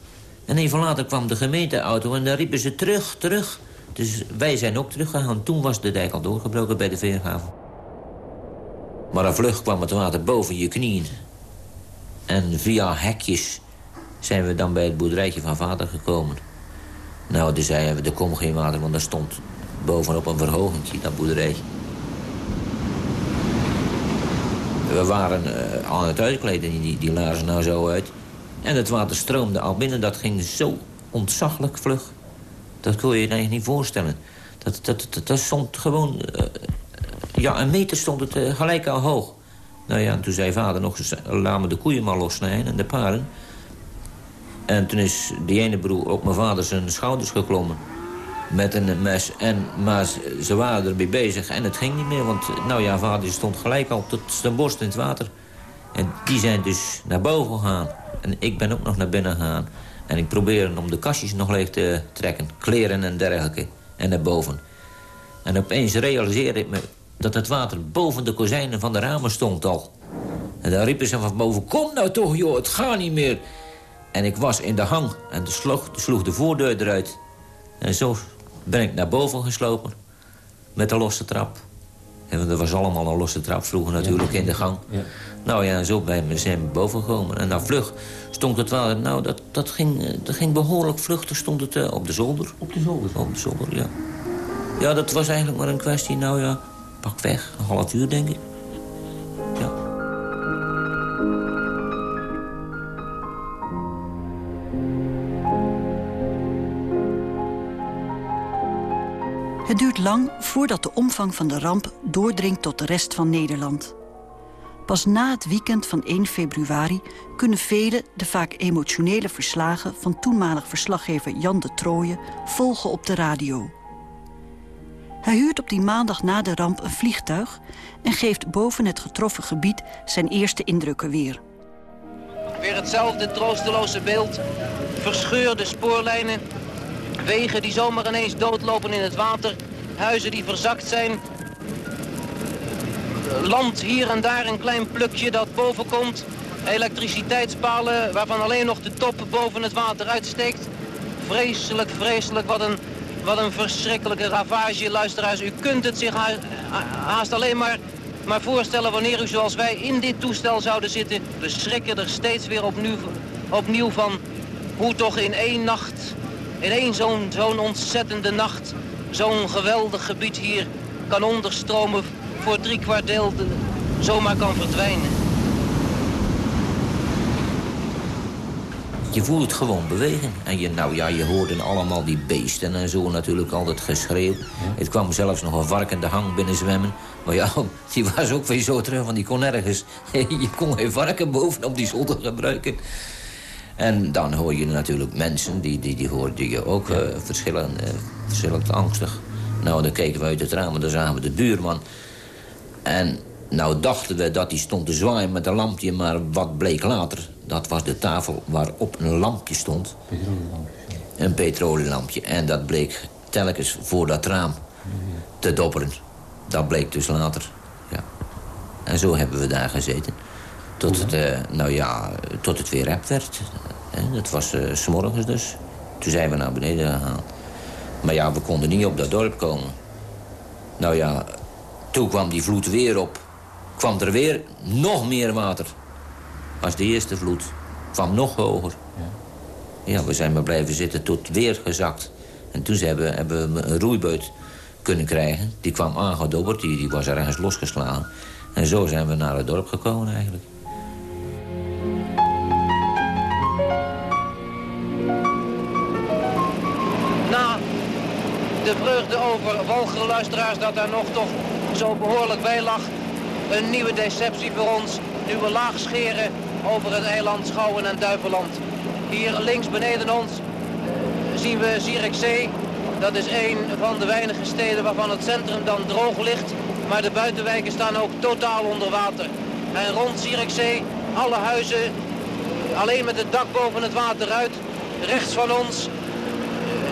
En even later kwam de gemeenteauto en dan riepen ze terug, terug. Dus wij zijn ook teruggegaan. Toen was de dijk al doorgebroken bij de veerhaven. Maar een vlug kwam het water boven je knieën. En via hekjes zijn we dan bij het boerderijtje van vader gekomen. Nou, zeiden we, er komt geen water, want er stond bovenop een verhogingje, dat boerderijtje. We waren uh, aan het uitkleden, die, die lazen nou zo uit. En het water stroomde al binnen. Dat ging zo ontzaglijk vlug. Dat kon je je niet voorstellen. Dat, dat, dat, stond gewoon... Uh, ja, een meter stond het uh, gelijk al hoog. Nou ja, en toen zei vader nog... laat me de koeien maar lossnijden en de paarden. En toen is die ene broer op mijn vader zijn schouders geklommen. Met een mes. En, maar ze waren ermee bezig en het ging niet meer. Want nou ja, vader stond gelijk al tot zijn borst in het water. En die zijn dus naar boven gegaan. En ik ben ook nog naar binnen gegaan. En ik probeerde om de kastjes nog leeg te trekken. Kleren en dergelijke. En naar boven. En opeens realiseerde ik me dat het water boven de kozijnen van de ramen stond al. En dan riepen ze van boven, kom nou toch joh, het gaat niet meer. En ik was in de hang en de sloeg, sloeg de voordeur eruit. En zo ben ik naar boven geslopen. Met de losse trap. En er was allemaal een losse trap vroeger natuurlijk in de gang. Ja. Nou ja, zo zijn we boven gekomen. En na vlug stond het water, nou dat, dat, ging, eh, dat ging behoorlijk vluchtig, stond het uh, op de zolder. Op de zolder? Op de zolder, ja. Ja, dat was eigenlijk maar een kwestie, nou ja, pak weg, een half uur denk ik. Lang voordat de omvang van de ramp doordringt tot de rest van Nederland. Pas na het weekend van 1 februari kunnen velen de vaak emotionele verslagen van toenmalig verslaggever Jan de Trooijen volgen op de radio. Hij huurt op die maandag na de ramp een vliegtuig en geeft boven het getroffen gebied zijn eerste indrukken weer. Weer hetzelfde troosteloze beeld. Verscheurde spoorlijnen, wegen die zomaar ineens doodlopen in het water, huizen die verzakt zijn, land hier en daar een klein plukje dat boven komt. Elektriciteitspalen waarvan alleen nog de top boven het water uitsteekt. Vreselijk, vreselijk. Wat een, Wat een verschrikkelijke ravage, luisteraars. U kunt het zich haast alleen maar, maar voorstellen wanneer u zoals wij in dit toestel zouden zitten. We schrikken er steeds weer opnieuw, opnieuw van hoe toch in één nacht, in één zo'n zo'n ontzettende nacht, zo'n geweldig gebied hier kan onderstromen voor drie kwart deel zomaar kan verdwijnen. Je voelt het gewoon bewegen. En je, nou ja, je hoorde allemaal die beesten en zo natuurlijk altijd geschreeuw. Het kwam zelfs nog een varkende hang binnen zwemmen. Maar ja, [laughs] die was ook weer zo terug, want die kon nergens... [laughs] Je kon geen varken bovenop die zolder gebruiken. En dan hoor je natuurlijk mensen, die, die, die hoorde je ook uh, verschillend, uh, verschillend angstig. Nou, dan keken we uit het raam en dan zagen we de buurman. En nou dachten we dat hij stond te zwaaien met een lampje... maar wat bleek later, dat was de tafel waarop een lampje stond. Een petrolieulampje. En dat bleek telkens voor dat raam te dobberen. Dat bleek dus later, ja. En zo hebben we daar gezeten. Tot het, uh, nou ja, tot het weer rap werd. Dat was uh, s morgens dus. Toen zijn we naar beneden gegaan. Maar ja, we konden niet op dat dorp komen. Nou ja, toen kwam die vloed weer op. Kwam er weer nog meer water. Als de eerste vloed. Kwam nog hoger. Ja, ja we zijn maar blijven zitten tot weer gezakt. En toen hebben, hebben we een roeibeut kunnen krijgen. Die kwam aangedobberd, die, die was ergens losgeslagen. En zo zijn we naar het dorp gekomen eigenlijk. De vreugde over walgere luisteraars dat daar nog toch zo behoorlijk bij lag. Een nieuwe deceptie voor ons. Nu we laag scheren over het eiland Schouwen en Duiveland. Hier links beneden ons zien we Zierikzee. Dat is een van de weinige steden waarvan het centrum dan droog ligt. Maar de buitenwijken staan ook totaal onder water. En rond Zierikzee, alle huizen, alleen met het dak boven het water uit. Rechts van ons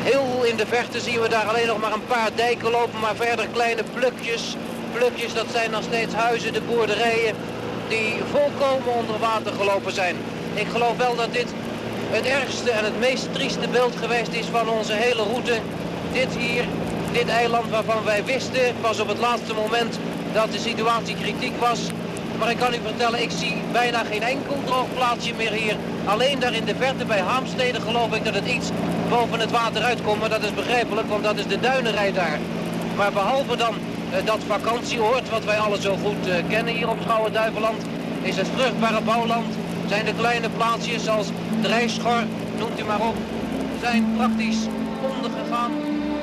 Heel in de verte zien we daar alleen nog maar een paar dijken lopen, maar verder kleine plukjes. Plukjes, dat zijn nog steeds huizen, de boerderijen, die volkomen onder water gelopen zijn. Ik geloof wel dat dit het ergste en het meest trieste beeld geweest is van onze hele route. Dit hier, dit eiland waarvan wij wisten, pas op het laatste moment, dat de situatie kritiek was. Maar ik kan u vertellen, ik zie bijna geen enkel droog plaatsje meer hier. Alleen daar in de verte bij Haamstede geloof ik dat het iets boven het water uitkomt. Maar dat is begrijpelijk, want dat is de duinerij daar. Maar behalve dan uh, dat vakantieoord, wat wij alle zo goed uh, kennen hier op Schouwen-Duiveland... is het vruchtbare bouwland, zijn de kleine plaatsjes zoals Drijschor, noemt u maar op... zijn praktisch ondergegaan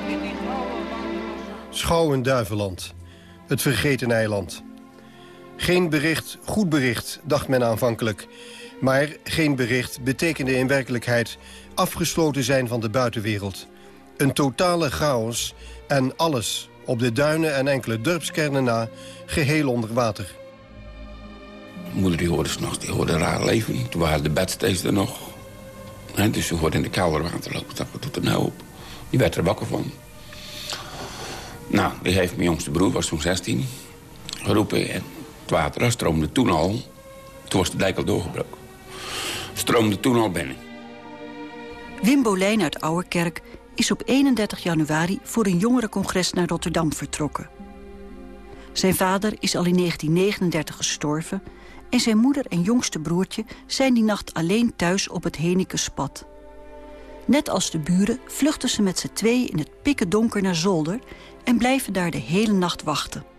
in die grauwe... Schouwen-Duiveland, het vergeten eiland... Geen bericht, goed bericht, dacht men aanvankelijk. Maar geen bericht betekende in werkelijkheid afgesloten zijn van de buitenwereld. Een totale chaos en alles op de duinen en enkele dorpskernen na geheel onder water. Moeder die hoorde s'nachts, die hoorde raar leven. Toen waren de bedsteeds er nog. dus ze hoorde in de kelder water lopen. wat doet er nou op? Die werd er wakker van. Nou, die heeft mijn jongste broer, was toen 16, geroepen. En water stroomde toen al. Toen was de dijk al doorgebroken. Stroomde toen al binnen. Wim Bolijn uit Ouwerkerk is op 31 januari voor een jongerencongres naar Rotterdam vertrokken. Zijn vader is al in 1939 gestorven... en zijn moeder en jongste broertje zijn die nacht alleen thuis op het Henikeспad. Net als de buren vluchten ze met z'n twee in het pikken donker naar Zolder... en blijven daar de hele nacht wachten.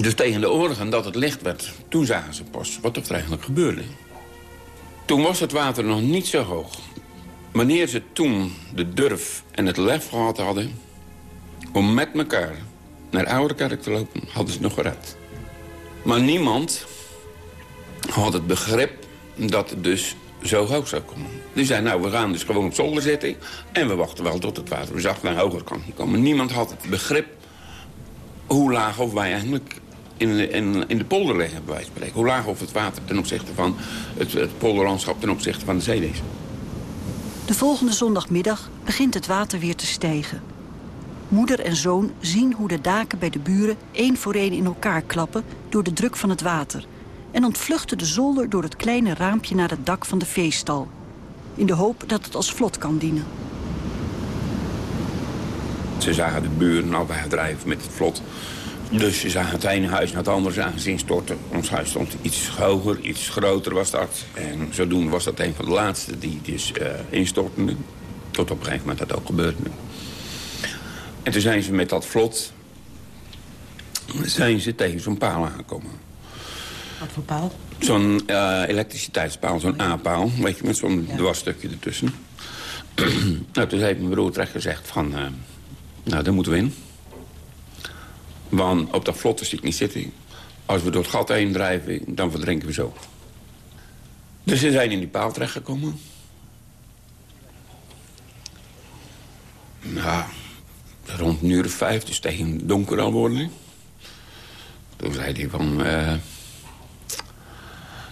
Dus tegen de oren dat het licht werd, toen zagen ze pas wat er eigenlijk gebeurde. Toen was het water nog niet zo hoog. Wanneer ze toen de durf en het lef gehad hadden... om met elkaar naar Ouderkerk te lopen, hadden ze nog gered. Maar niemand had het begrip dat het dus zo hoog zou komen. Die zei, nou, we gaan dus gewoon op zolder zitten... en we wachten wel tot het water zacht naar hoger kan komen. Niemand had het begrip hoe laag of wij eigenlijk in de, in, in de polder liggen, bij wijze van spreken. Hoe laag of het water ten opzichte van het, polderlandschap ten opzichte van de zee is. De volgende zondagmiddag begint het water weer te stijgen. Moeder en zoon zien hoe de daken bij de buren één voor één in elkaar klappen door de druk van het water en ontvluchten de zolder door het kleine raampje naar het dak van de veestal. In de hoop dat het als vlot kan dienen. Ze zagen de buren al bij drijven met het vlot. Dus ze zagen het ene huis naar het andere aan zien storten. Ons huis stond iets hoger, iets groter was dat. En zodoende was dat een van de laatste die dus uh, instortende. Tot op een gegeven moment dat ook gebeurde. En toen zijn ze met dat vlot... zijn ze tegen zo'n paal aangekomen. Wat voor paal? Zo'n uh, elektriciteitspaal, zo'n A-paal. Weet je, met zo'n ja. dwarsstukje ertussen. [clears throat] nou, toen heeft mijn broer terecht gezegd van... Uh, nou, daar moeten we in. Want op dat vlotte zie ik niet zitten. Als we door het gat heen drijven, dan verdrinken we zo. Dus ze zijn in die paal terechtgekomen. Nou, rond een uur of vijf, dus tegen donker al worden. Toen zei hij van... Uh,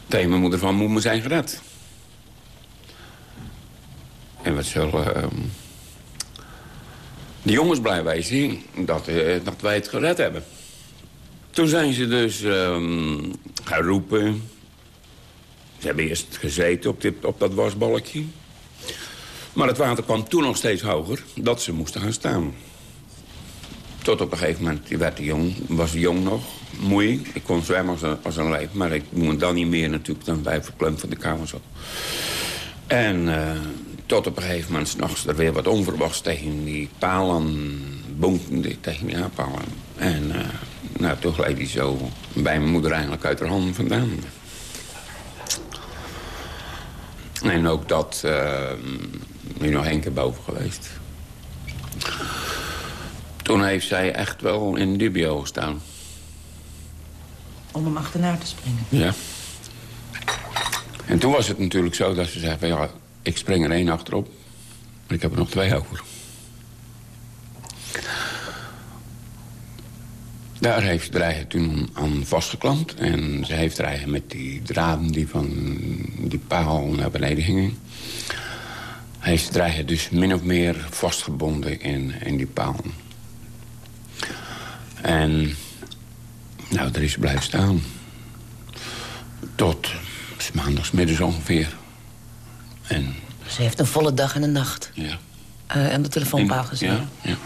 tegen mijn moeder van, moet me zijn gered. En wat zullen... Uh, de jongens blij zien dat, uh, dat wij het gered hebben. Toen zijn ze dus um, gaan roepen. Ze hebben eerst gezeten op, dit, op dat wasbalkje. Maar het water kwam toen nog steeds hoger, dat ze moesten gaan staan. Tot op een gegeven moment, werd jong, was jong nog, moei. Ik kon zwemmen als een, als maar ik moest dan niet meer natuurlijk dan bij verklemd van de kamer zat. En uh, tot op een gegeven moment s'nachts er weer wat onverwachts tegen die palen bonkende, tegen die aanpalen. En uh, nou, toen gleed hij zo bij mijn moeder eigenlijk uit haar handen vandaan. En ook dat, uh, nu nog één keer boven geweest. Toen heeft zij echt wel in dubio gestaan. Om hem achterna te springen? Ja. En toen was het natuurlijk zo dat ze zei van ja, ik spring er één achterop. Maar ik heb er nog twee over. Daar heeft Dreigen toen aan vastgeklampt. En ze heeft Dreigen met die draden die van die paal naar beneden gingen... heeft Dreigen dus min of meer vastgebonden in, in die paal. En nou, daar is blijven staan. Tot maandagsmiddags ongeveer. En... Ze heeft een volle dag en een nacht. Ja. Uh, aan de telefoonpaal gezien. Ja, ja.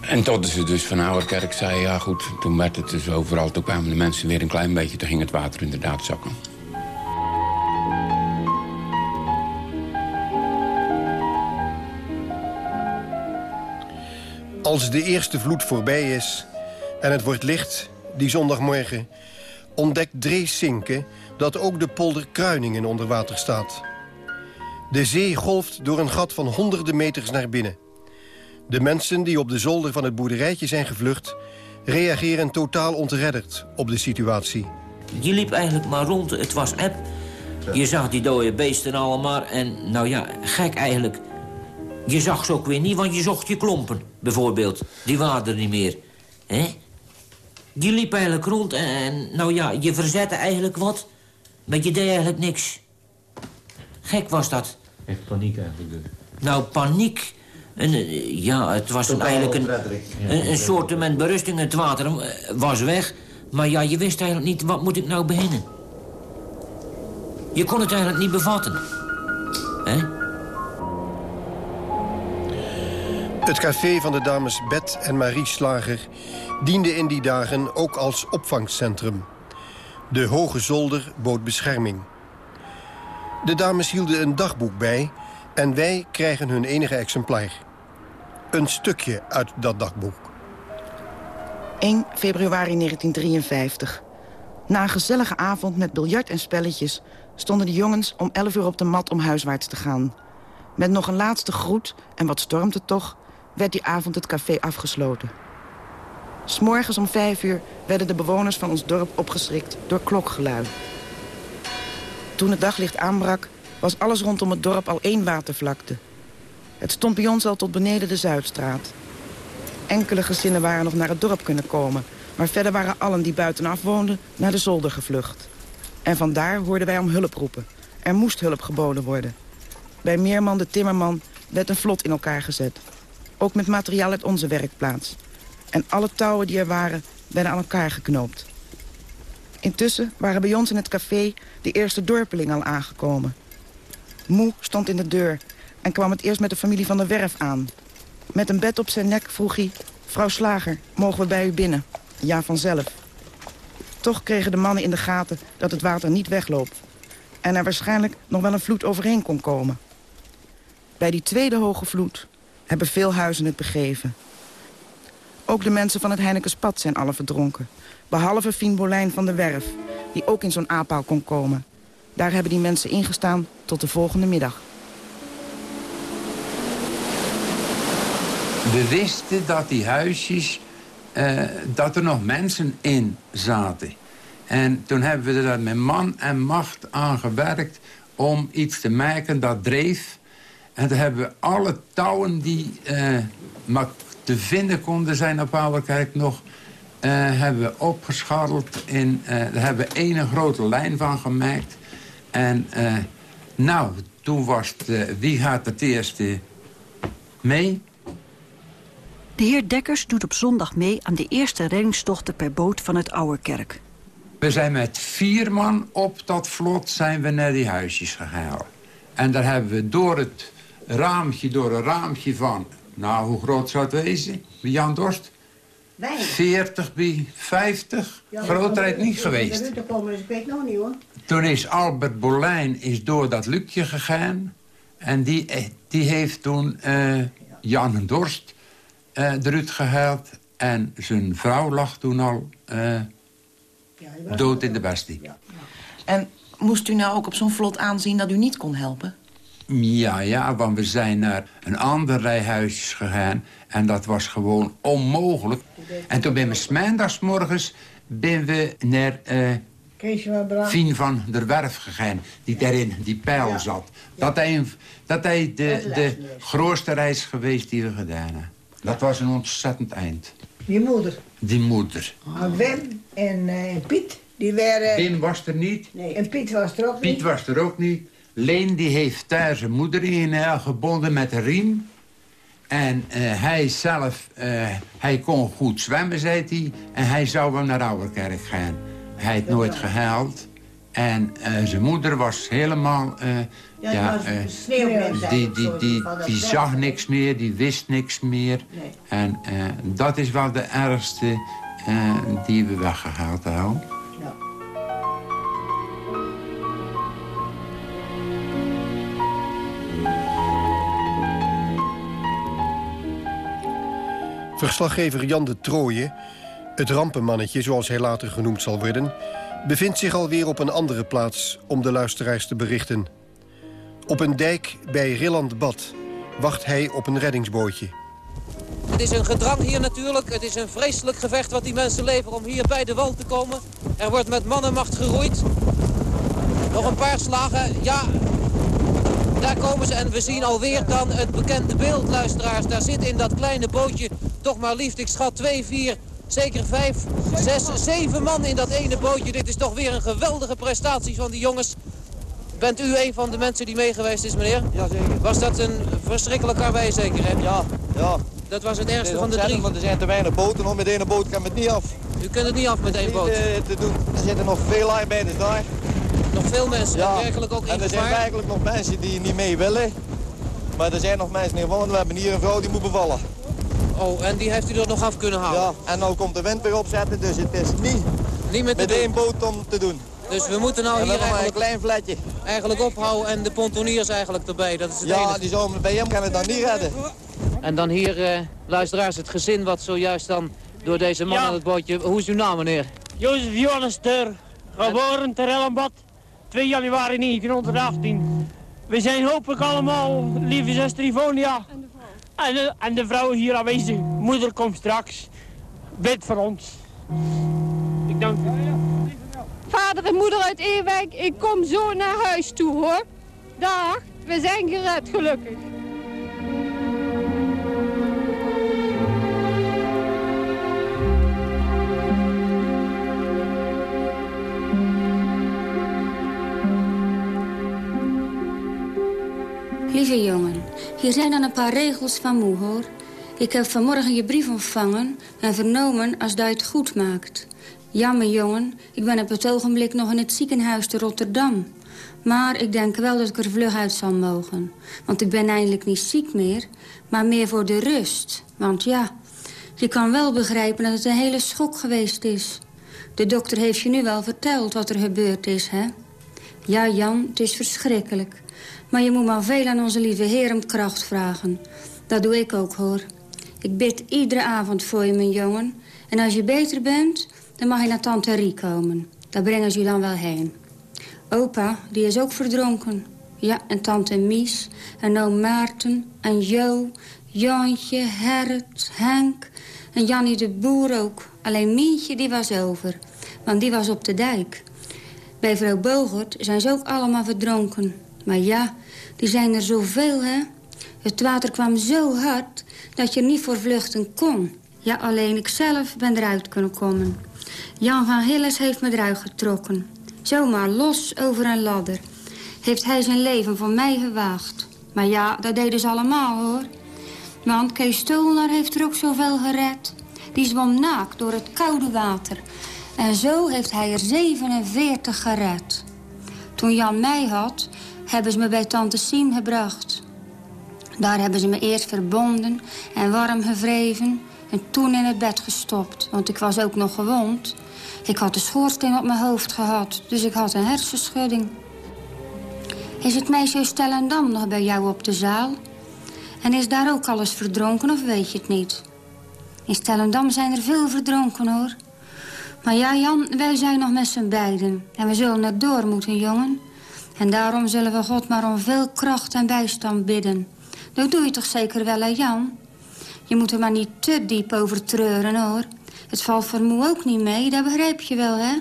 En tot ze dus van Ouwerkerk zei, ja goed, toen werd het dus overal... toen kwamen de mensen weer een klein beetje, toen ging het water inderdaad zakken. Als de eerste vloed voorbij is en het wordt licht, die zondagmorgen... ontdekt Drees Sinke dat ook de polder Kruiningen onder water staat. De zee golft door een gat van honderden meters naar binnen. De mensen die op de zolder van het boerderijtje zijn gevlucht... reageren totaal ontredderd op de situatie. Je liep eigenlijk maar rond, het was app. Je zag die dode beesten allemaal en nou ja, gek eigenlijk. Je zag ze ook weer niet, want je zocht je klompen, bijvoorbeeld. Die waren er niet meer. hè? Je liep eigenlijk rond en, en nou ja, je verzette eigenlijk wat... maar je deed eigenlijk niks. Gek was dat. Echt paniek eigenlijk dus. Nou, paniek... En, ja, het was een, eigenlijk een, een, een soort berusting. Het water was weg. Maar ja, je wist eigenlijk niet, wat moet ik nou beginnen? Je kon het eigenlijk niet bevatten. hè? Het café van de dames Bet en Marie Slager diende in die dagen ook als opvangcentrum. De Hoge Zolder bood bescherming. De dames hielden een dagboek bij en wij krijgen hun enige exemplaar. Een stukje uit dat dagboek. 1 februari 1953. Na een gezellige avond met biljart en spelletjes... stonden de jongens om 11 uur op de mat om huiswaarts te gaan. Met nog een laatste groet, en wat stormt het toch... werd die avond het café afgesloten. S'morgens om 5 uur werden de bewoners van ons dorp opgeschrikt door klokgelui. Toen het daglicht aanbrak, was alles rondom het dorp al één watervlakte. Het stond bij ons al tot beneden de Zuidstraat. Enkele gezinnen waren nog naar het dorp kunnen komen... maar verder waren allen die buitenaf woonden naar de zolder gevlucht. En vandaar hoorden wij om hulp roepen. Er moest hulp geboden worden. Bij Meerman de Timmerman werd een vlot in elkaar gezet. Ook met materiaal uit onze werkplaats. En alle touwen die er waren, werden aan elkaar geknoopt. Intussen waren bij ons in het café de eerste dorpelingen al aangekomen. Moe stond in de deur en kwam het eerst met de familie van de Werf aan. Met een bed op zijn nek vroeg hij... Vrouw Slager, mogen we bij u binnen? Ja, vanzelf. Toch kregen de mannen in de gaten dat het water niet wegloopt. En er waarschijnlijk nog wel een vloed overheen kon komen. Bij die tweede hoge vloed hebben veel huizen het begeven. Ook de mensen van het Heinekenspad zijn alle verdronken. Behalve Fien Bolijn van de Werf, die ook in zo'n aappaal kon komen. Daar hebben die mensen ingestaan tot de volgende middag. We wisten dat die huisjes, uh, dat er nog mensen in zaten. En toen hebben we er met man en macht aan gewerkt om iets te maken dat dreef. En toen hebben we alle touwen die maar te vinden konden zijn op Ouderkerk nog... Uh, hebben we opgescharreld. In, daar hebben we één grote lijn van gemaakt. En nou, toen was het, wie gaat het eerste mee? De heer Dekkers doet op zondag mee aan de eerste reddingstochten per boot van het Ouwerkerk. We zijn met vier man op dat vlot zijn we naar die huisjes gegaan. En daar hebben we door het raampje, door een raampje van... Nou, hoe groot zou het wezen? Jan Dorst? 40 bij 50. Ja, Groter is niet geweest. ik weet nog niet hoor. Toen is Albert Bolijn is door dat lukje gegaan. En die, eh, die heeft toen uh, Jan Dorst uh, eruit gehaald. En zijn vrouw lag toen al uh, dood in de bastie. Ja. En moest u nou ook op zo'n vlot aanzien dat u niet kon helpen? Ja, ja, want we zijn naar een ander rijhuisjes gegaan. En dat was gewoon onmogelijk. En toen ben we smijndagsmorgens ben we naar uh, Fien van der Werf gegaan. Die daar in die pijl zat. Dat hij, dat hij de, de grootste reis geweest die we gedaan hebben. Dat was een ontzettend eind. Je moeder? Die moeder. Ah, Wim en uh, Piet, die waren... Wim was er niet. Nee, en Piet was er ook niet. Piet was er ook niet. Leen die heeft thuis zijn moeder in uh, gebonden met een riem. En uh, hij zelf, hij kon goed zwemmen, zei hij. En hij zou wel naar Ouderkerk gaan. Hij heeft nooit gehaald. En zijn moeder was helemaal ja, ja die, die, die, die zag niks meer, die wist niks meer. Nee. En dat is wel de ergste die we weggehaald hebben. Verslaggever Jan de Trooien, het rampenmannetje zoals hij later genoemd zal worden... bevindt zich alweer op een andere plaats om de luisteraars te berichten... Op een dijk bij Rilland Bad wacht hij op een reddingsbootje. Het is een gedrang hier natuurlijk. Het is een vreselijk gevecht wat die mensen leveren om hier bij de wal te komen. Er wordt met mannenmacht geroeid. Nog een paar slagen. Ja, daar komen ze. En we zien alweer dan het bekende beeld, luisteraars. Daar zit in dat kleine bootje toch maar liefst, ik schat, twee, vier, zeker vijf, zes, zeven man in dat ene bootje. Dit is toch weer een geweldige prestatie van die jongens. Bent u een van de mensen die meegeweest is, meneer? Jazeker. Was dat een verschrikkelijk karwei zeker, hè? Ja, ja. Dat was het ergste van de drie? Want er zijn te weinig boten, om met één boot kan het niet af. U kunt het niet af met één boot? Uh, te doen. Er zitten nog veel arbeiders daar. Nog veel mensen, ja. werkelijk ook En er zijn eigenlijk nog mensen die niet mee willen. Maar er zijn nog mensen want we hebben hier een vrouw die moet bevallen. Oh, en die heeft u er nog af kunnen halen? Ja, en nu komt de wind weer opzetten, dus het is niet, niet met, met één boot om te doen. Dus we moeten nou hier eigenlijk, een klein flatje. eigenlijk ophouden en de pontoniers eigenlijk erbij. Dat is het ja, enige. die zomer bij hem kan het dan niet redden. En dan hier, uh, luisteraars, het gezin wat zojuist dan door deze man aan het bootje... Hoe is uw naam, meneer? Jozef Jonas Ter, geboren ter Ellenbad, 2 januari 1918. We zijn hopelijk allemaal, lieve zuster Ivonia. En de vrouw. En de, hier aanwezig. Moeder komt straks. Bid voor ons. Ik dank u vader en moeder uit Ewijk. Ik kom zo naar huis toe, hoor. Dag, we zijn gered, gelukkig. Lieve jongen, hier zijn dan een paar regels van moe, hoor. Ik heb vanmorgen je brief ontvangen en vernomen als dat het goed maakt. Jammer, jongen. Ik ben op het ogenblik nog in het ziekenhuis te Rotterdam. Maar ik denk wel dat ik er vlug uit zal mogen. Want ik ben eindelijk niet ziek meer, maar meer voor de rust. Want ja, je kan wel begrijpen dat het een hele schok geweest is. De dokter heeft je nu wel verteld wat er gebeurd is, hè? Ja, Jan, het is verschrikkelijk. Maar je moet maar veel aan onze lieve Heer om kracht vragen. Dat doe ik ook, hoor. Ik bid iedere avond voor je, mijn jongen. En als je beter bent, dan mag je naar tante Rie komen. Daar brengen ze je dan wel heen. Opa, die is ook verdronken. Ja, en tante Mies, en oom Maarten, en Jo, Jantje, Herret, Henk... en Jannie de Boer ook. Alleen Mientje, die was over. Want die was op de dijk. Bij vrouw Bogert zijn ze ook allemaal verdronken. Maar ja, die zijn er zoveel, hè? Het water kwam zo hard dat je niet voor vluchten kon. Ja, alleen ik zelf ben eruit kunnen komen. Jan van Hilles heeft me eruit getrokken. Zomaar los over een ladder. Heeft hij zijn leven voor mij gewaagd. Maar ja, dat deden ze allemaal, hoor. Want Kees Stolner heeft er ook zoveel gered. Die zwom naakt door het koude water. En zo heeft hij er 47 gered. Toen Jan mij had, hebben ze me bij tante Siem gebracht. Daar hebben ze me eerst verbonden en warm gevreven... en toen in het bed gestopt, want ik was ook nog gewond. Ik had de schoorsteen op mijn hoofd gehad, dus ik had een hersenschudding. Is het meisje Stellendam nog bij jou op de zaal? En is daar ook alles verdronken of weet je het niet? In Stellendam zijn er veel verdronken, hoor. Maar ja, Jan, wij zijn nog met z'n beiden. En we zullen er door moeten, jongen. En daarom zullen we God maar om veel kracht en bijstand bidden. Dat doe je toch zeker wel, hè, Jan? Je moet er maar niet te diep over treuren, hoor. Het valt voor moe ook niet mee, dat begrijp je wel, hè?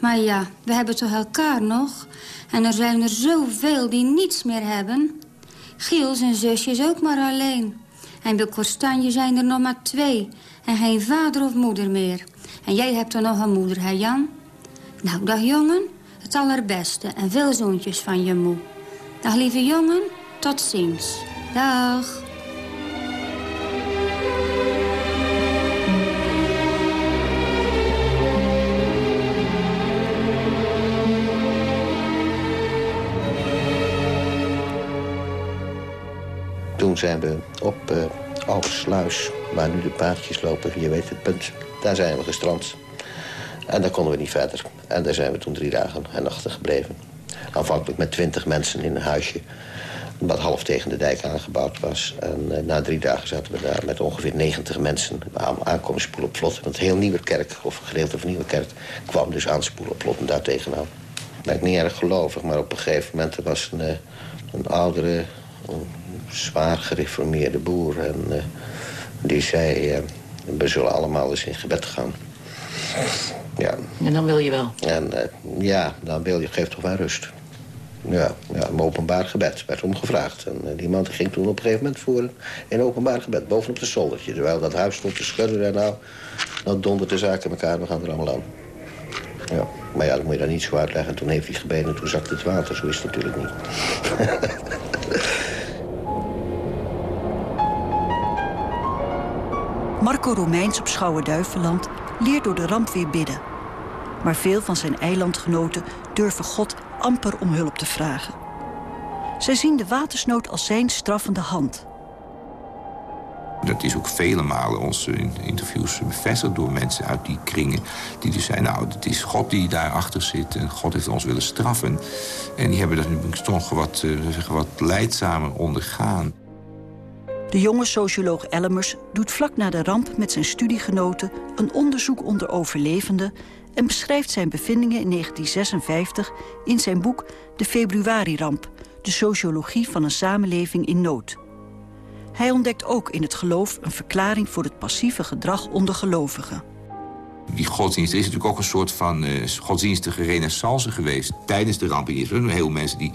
Maar ja, we hebben toch elkaar nog? En er zijn er zoveel die niets meer hebben. Giel, zijn zusje, is ook maar alleen. En bij Korstanje zijn er nog maar twee. En geen vader of moeder meer. En jij hebt er nog een moeder, hè Jan? Nou, dag jongen, allerbeste en veel zoontjes van je moe. Dag lieve jongen, tot ziens. Dag. Toen zijn we op uh, waar nu de paardjes lopen, je weet het punt. Daar zijn we gestrand. En daar konden we niet verder. En daar zijn we toen drie dagen en nachten gebleven. Aanvankelijk met twintig mensen in een huisje... wat half tegen de dijk aangebouwd was. En uh, na drie dagen zaten we daar met ongeveer 90 mensen... aankomen spoelen op vlot. Want heel Nieuwerkerk, of een gedeelte van Nieuwerkerk... kwam dus aanspoelen op vlot en daar tegenaan. Ben ik niet erg gelovig, maar op een gegeven moment... er was een, uh, een oudere, zwaar gereformeerde boer... en uh, die zei we zullen allemaal eens in gebed gaan. Ja. En dan wil je wel? En uh, ja, dan wil je, geeft toch wel rust. Ja, ja, een openbaar gebed werd omgevraagd. En uh, die man ging toen op een gegeven moment voor een openbaar gebed... bovenop de zoldertje, terwijl dat huis stond te schudden... en nou, nou dondert de zaken elkaar, we gaan er allemaal aan. Ja, maar ja, dat moet je dan niet zo uitleggen. Toen heeft hij gebeden en toen zakte het water. Zo is het natuurlijk niet. [laughs] Marco Romeins op Schouwen-Duiveland leert door de ramp weer bidden. Maar veel van zijn eilandgenoten durven God amper om hulp te vragen. Zij zien de watersnood als zijn straffende hand. Dat is ook vele malen onze interviews bevestigd door mensen uit die kringen. Die dus zeiden, nou, het is God die daarachter zit en God heeft ons willen straffen. En die hebben dat toch wat, uh, wat leidzamer ondergaan. De jonge socioloog Ellemers doet vlak na de ramp met zijn studiegenoten een onderzoek onder overlevenden en beschrijft zijn bevindingen in 1956 in zijn boek De Februariramp, de sociologie van een samenleving in nood. Hij ontdekt ook in het geloof een verklaring voor het passieve gedrag onder gelovigen. Die godsdienst is natuurlijk ook een soort van uh, godsdienstige renaissance geweest tijdens de ramp. Er zijn heel mensen die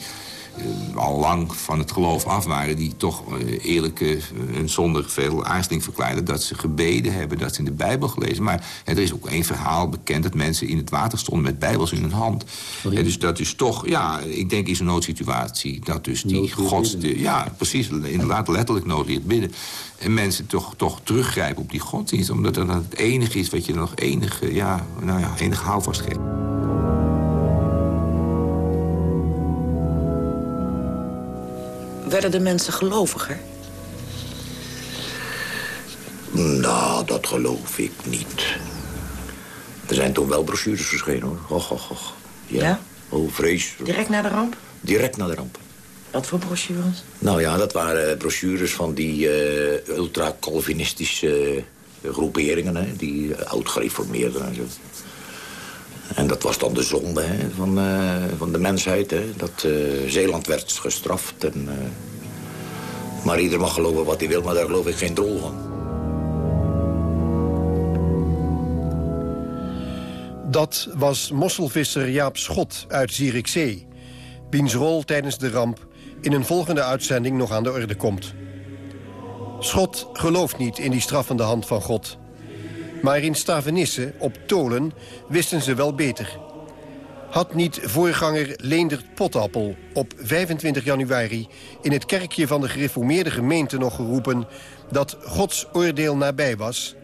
al lang van het geloof af waren... die toch uh, eerlijk uh, en zonder veel aarzeling verklaarden... dat ze gebeden hebben, dat ze in de Bijbel gelezen. Maar er is ook één verhaal bekend dat mensen in het water stonden... met Bijbels in hun hand. En dus dat is toch, ja, ik denk is een noodsituatie... dat dus die gods... Ja, precies, inderdaad letterlijk leert bidden. En mensen toch, toch teruggrijpen op die godsdienst... omdat dat het enige is wat je nog enige, ja, nou ja, enige houvast geeft. Werden de mensen geloviger? Nou, dat geloof ik niet. Er zijn toen wel brochures verschenen, hoor. Och, och, och. Ja? Ja? Oh, vrees. Direct na de ramp? Direct na de ramp. Wat voor brochures? Nou ja, dat waren brochures van die eh, ultra-Calvinistische eh, groeperingen... Hè, die uh, oud-gereformeerden en zo. En dat was dan de zonde hè, van, eh, van de mensheid. Hè, dat eh, Zeeland werd gestraft. En, eh, maar ieder mag geloven wat hij wil, maar daar geloof ik geen drol van. Dat was mosselvisser Jaap Schot uit Zierikzee... wiens rol tijdens de ramp in een volgende uitzending nog aan de orde komt. Schot gelooft niet in die straffende hand van God. Maar in Stavenisse, op Tolen, wisten ze wel beter. Had niet voorganger Leendert Potappel op 25 januari... in het kerkje van de gereformeerde gemeente nog geroepen... dat Gods oordeel nabij was?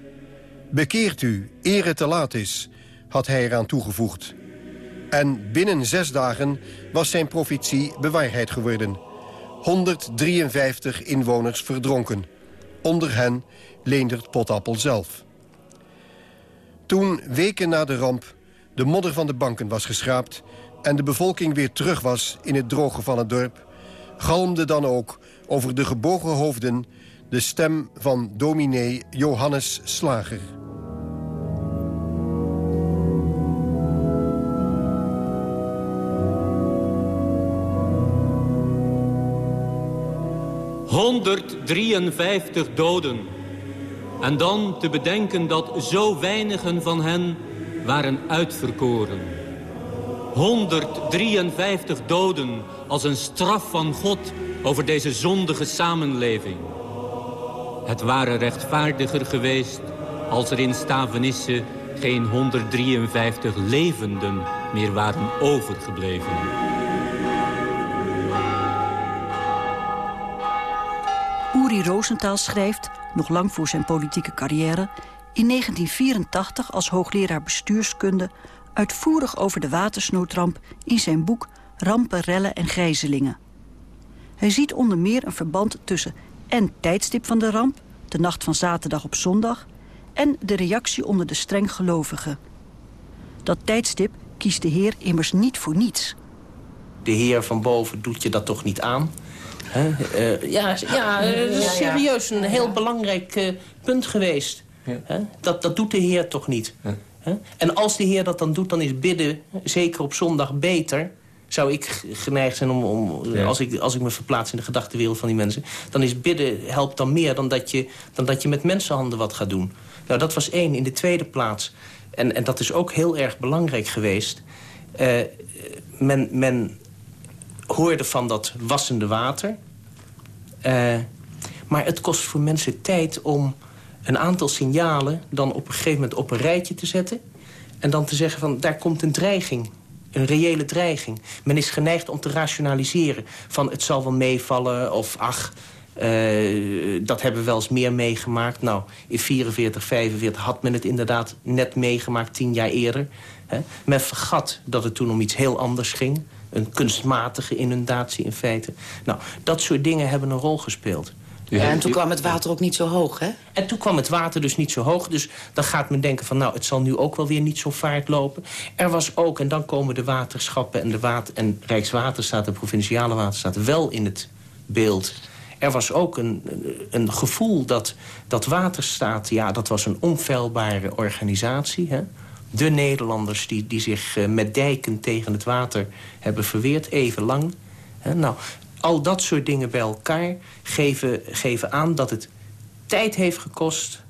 Bekeert u, eer het te laat is, had hij eraan toegevoegd. En binnen zes dagen was zijn profetie bewaarheid geworden. 153 inwoners verdronken. Onder hen Leendert Potappel zelf. Toen, weken na de ramp, de modder van de banken was geschraapt... en de bevolking weer terug was in het droge van het dorp... galmde dan ook over de gebogen hoofden... de stem van dominee Johannes Slager. ...153 doden. En dan te bedenken dat zo weinigen van hen waren uitverkoren. 153 doden als een straf van God over deze zondige samenleving. Het waren rechtvaardiger geweest als er in Stavenisse geen 153 levenden meer waren overgebleven. Uri Rosenthal schrijft, nog lang voor zijn politieke carrière... in 1984 als hoogleraar bestuurskunde... uitvoerig over de watersnoodramp in zijn boek Rampen, Rellen en Gijzelingen. Hij ziet onder meer een verband tussen en tijdstip van de ramp... de nacht van zaterdag op zondag... en de reactie onder de streng gelovigen. Dat tijdstip kiest de Heer immers niet voor niets. De Heer van boven doet je dat toch niet aan... Uh, ja, ja, uh, serieus een heel belangrijk uh, punt geweest. Dat, dat doet de Heer toch niet. En als de Heer dat dan doet, dan is bidden, zeker op zondag, beter. Zou ik geneigd zijn om, om ja. als, ik, als ik me verplaats in de gedachtenwereld van die mensen... dan is bidden helpt dan meer dan dat je, dan dat je met mensenhanden wat gaat doen. Nou, dat was één. In de tweede plaats, en, en dat is ook heel erg belangrijk geweest... men, men hoorde van dat wassende water. Uh, maar het kost voor mensen tijd om een aantal signalen... dan op een gegeven moment op een rijtje te zetten... en dan te zeggen van daar komt een dreiging. Een reële dreiging. Men is geneigd om te rationaliseren. Van het zal wel meevallen of ach... Uh, dat hebben we wel eens meer meegemaakt. Nou, in 44, 45 had men het inderdaad net meegemaakt, tien jaar eerder. Hè. Men vergat dat het toen om iets heel anders ging een kunstmatige inundatie in feite. Nou, dat soort dingen hebben een rol gespeeld. Ja, en toen kwam het water ook niet zo hoog, hè? En toen kwam het water dus niet zo hoog. Dus dan gaat men denken van, nou, het zal nu ook wel weer niet zo vaart lopen. Er was ook, en dan komen de waterschappen en de water, en Rijkswaterstaat... de provinciale waterstaat wel in het beeld. Er was ook een, een gevoel dat, dat waterstaat... ja, dat was een onfeilbare organisatie, hè? De Nederlanders die, die zich uh, met dijken tegen het water hebben verweerd, even lang. Nou, al dat soort dingen bij elkaar geven, geven aan dat het tijd heeft gekost...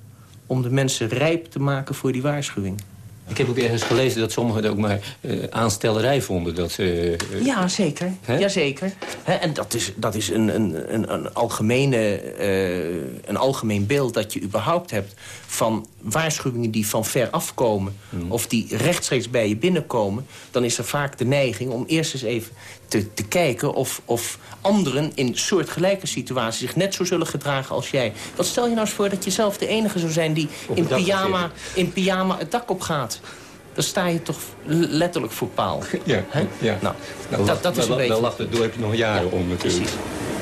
om de mensen rijp te maken voor die waarschuwing. Ik heb ook ergens gelezen dat sommigen het ook maar uh, aanstellerij vonden. Dat, uh, ja, zeker. Jazeker. He, en dat is, dat is een, een, een, een, algemene, uh, een algemeen beeld dat je überhaupt hebt... van waarschuwingen die van ver afkomen... Mm. of die rechtstreeks bij je binnenkomen... dan is er vaak de neiging om eerst eens even te, te kijken... Of, of anderen in soortgelijke situaties zich net zo zullen gedragen als jij. Wat stel je nou eens voor dat je zelf de enige zou zijn... die in pyjama, in pyjama het dak op gaat? Dan sta je toch letterlijk voor paal. Ja, ja. Nou, nou dat, dat is een wel, beetje... Wel lacht het dorpje nog jaren ja, om natuurlijk. Precies.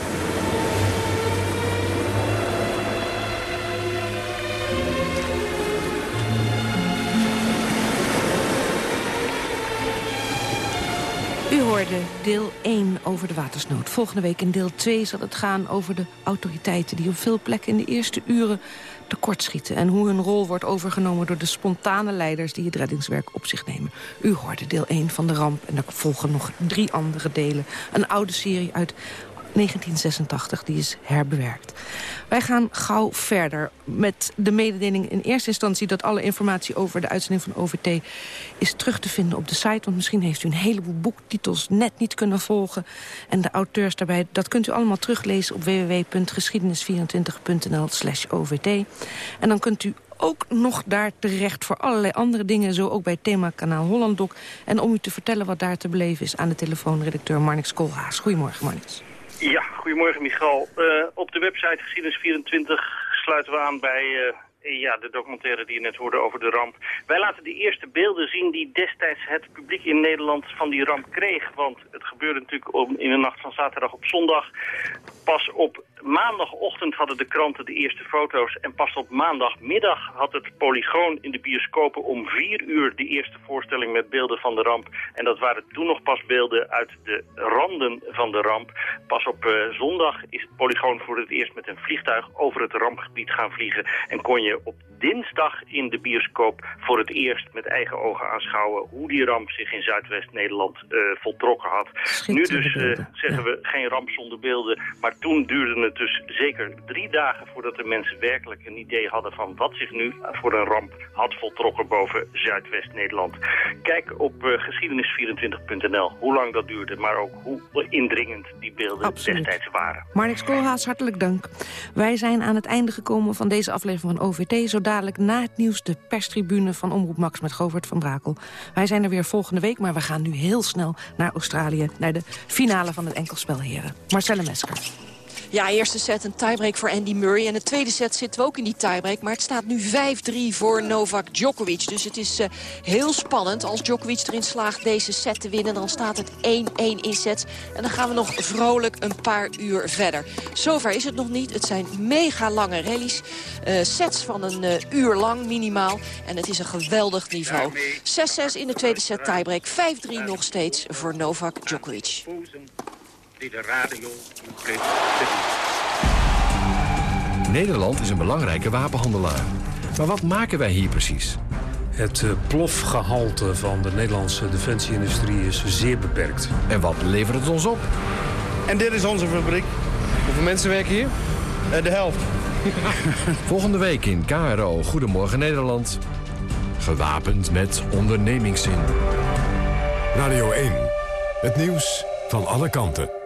Deel 1 over de watersnood. Volgende week in deel 2 zal het gaan over de autoriteiten... die op veel plekken in de eerste uren tekortschieten... en hoe hun rol wordt overgenomen door de spontane leiders... die het reddingswerk op zich nemen. U hoorde deel 1 van de ramp en er volgen nog drie andere delen. Een oude serie uit 1986, die is herbewerkt. Wij gaan gauw verder met de mededeling in eerste instantie... dat alle informatie over de uitzending van OVT is terug te vinden op de site. Want misschien heeft u een heleboel boektitels net niet kunnen volgen. En de auteurs daarbij, dat kunt u allemaal teruglezen op www.geschiedenis24.nl slash OVT. En dan kunt u ook nog daar terecht voor allerlei andere dingen. Zo ook bij thema Kanaal Hollanddoc. En om u te vertellen wat daar te beleven is... aan de telefoon redacteur Marnix Koolhaas. Goedemorgen, Marnix. Ja, goedemorgen Michal. Uh, op de website Geschiedenis24 sluiten we aan bij uh, ja, de documentaire die je net hoorde over de ramp. Wij laten de eerste beelden zien die destijds het publiek in Nederland van die ramp kreeg. Want het gebeurde natuurlijk om, in de nacht van zaterdag op zondag. Pas op maandagochtend hadden de kranten de eerste foto's. En pas op maandagmiddag had het Polygoon in de bioscopen om vier uur de eerste voorstelling met beelden van de ramp. En dat waren toen nog pas beelden uit de randen van de ramp. Pas op uh, zondag is het Polygoon voor het eerst met een vliegtuig over het rampgebied gaan vliegen. En kon je op dinsdag in de bioscoop voor het eerst met eigen ogen aanschouwen hoe die ramp zich in Zuidwest-Nederland uh, voltrokken had. Nu dus uh, zeggen we geen ramp zonder beelden, maar toen duurde het dus zeker drie dagen voordat de mensen werkelijk een idee hadden van wat zich nu voor een ramp had voltrokken boven Zuidwest-Nederland. Kijk op uh, geschiedenis24.nl hoe lang dat duurde, maar ook hoe indringend die beelden Absoluut. destijds waren. Marnix Koolhaas, hartelijk dank. Wij zijn aan het einde gekomen van deze aflevering van OVT. Zo dadelijk na het nieuws de perstribune van Omroep Max met Govert van Brakel. Wij zijn er weer volgende week, maar we gaan nu heel snel naar Australië... naar de finale van het enkelspelheren. Marcelle Mesker. Ja, eerste set een tiebreak voor Andy Murray. En de tweede set zitten we ook in die tiebreak. Maar het staat nu 5-3 voor Novak Djokovic. Dus het is uh, heel spannend. Als Djokovic erin slaagt deze set te winnen... dan staat het 1-1 in sets. En dan gaan we nog vrolijk een paar uur verder. Zover is het nog niet. Het zijn mega lange rallies. Uh, sets van een uh, uur lang minimaal. En het is een geweldig niveau. 6-6 in de tweede set tiebreak. 5-3 nog steeds voor Novak Djokovic die de radio Nederland is een belangrijke wapenhandelaar. Maar wat maken wij hier precies? Het uh, plofgehalte van de Nederlandse defensieindustrie is zeer beperkt. En wat levert het ons op? En dit is onze fabriek. Hoeveel mensen werken hier? Uh, de helft. [laughs] Volgende week in KRO Goedemorgen Nederland. Gewapend met ondernemingszin. Radio 1. Het nieuws van alle kanten.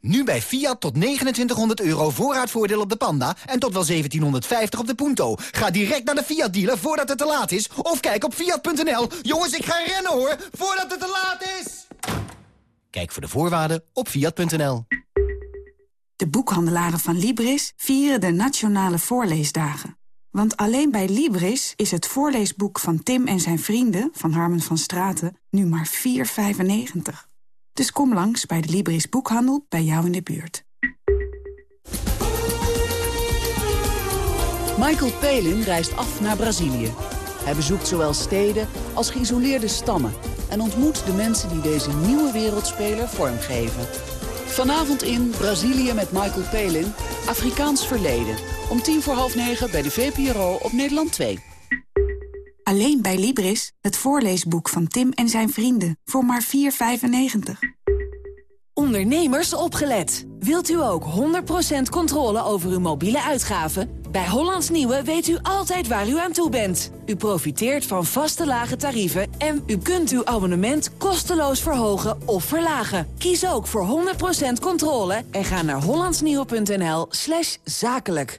Nu bij Fiat tot 2900 euro voorraadvoordeel op de Panda en tot wel 1750 op de Punto. Ga direct naar de Fiat dealer voordat het te laat is of kijk op fiat.nl. Jongens, ik ga rennen hoor, voordat het te laat is. Kijk voor de voorwaarden op fiat.nl. De boekhandelaren van Libris vieren de Nationale Voorleesdagen. Want alleen bij Libris is het voorleesboek van Tim en zijn vrienden... van Harmen van Straten nu maar 4,95. Dus kom langs bij de Libris Boekhandel bij jou in de buurt. Michael Palin reist af naar Brazilië. Hij bezoekt zowel steden als geïsoleerde stammen... en ontmoet de mensen die deze nieuwe wereldspeler vormgeven. Vanavond in Brazilië met Michael Palin, Afrikaans verleden. Om tien voor half negen bij de VPRO op Nederland 2. Alleen bij Libris, het voorleesboek van Tim en zijn vrienden. Voor maar 4,95. Ondernemers opgelet. Wilt u ook 100% controle over uw mobiele uitgaven? Bij Hollands Nieuwe weet u altijd waar u aan toe bent. U profiteert van vaste lage tarieven en u kunt uw abonnement kosteloos verhogen of verlagen. Kies ook voor 100% controle en ga naar hollandsnieuwe.nl zakelijk.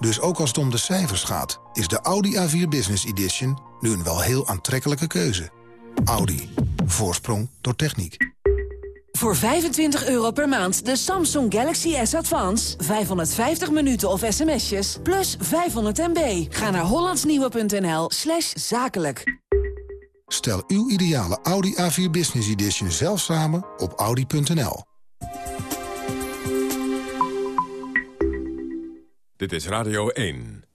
Dus ook als het om de cijfers gaat, is de Audi A4 Business Edition nu een wel heel aantrekkelijke keuze. Audi. Voorsprong door techniek. Voor 25 euro per maand de Samsung Galaxy S Advance. 550 minuten of sms'jes, plus 500 MB. Ga naar hollandsnieuwe.nl slash zakelijk. Stel uw ideale Audi A4 Business Edition zelf samen op audi.nl. Dit is Radio 1.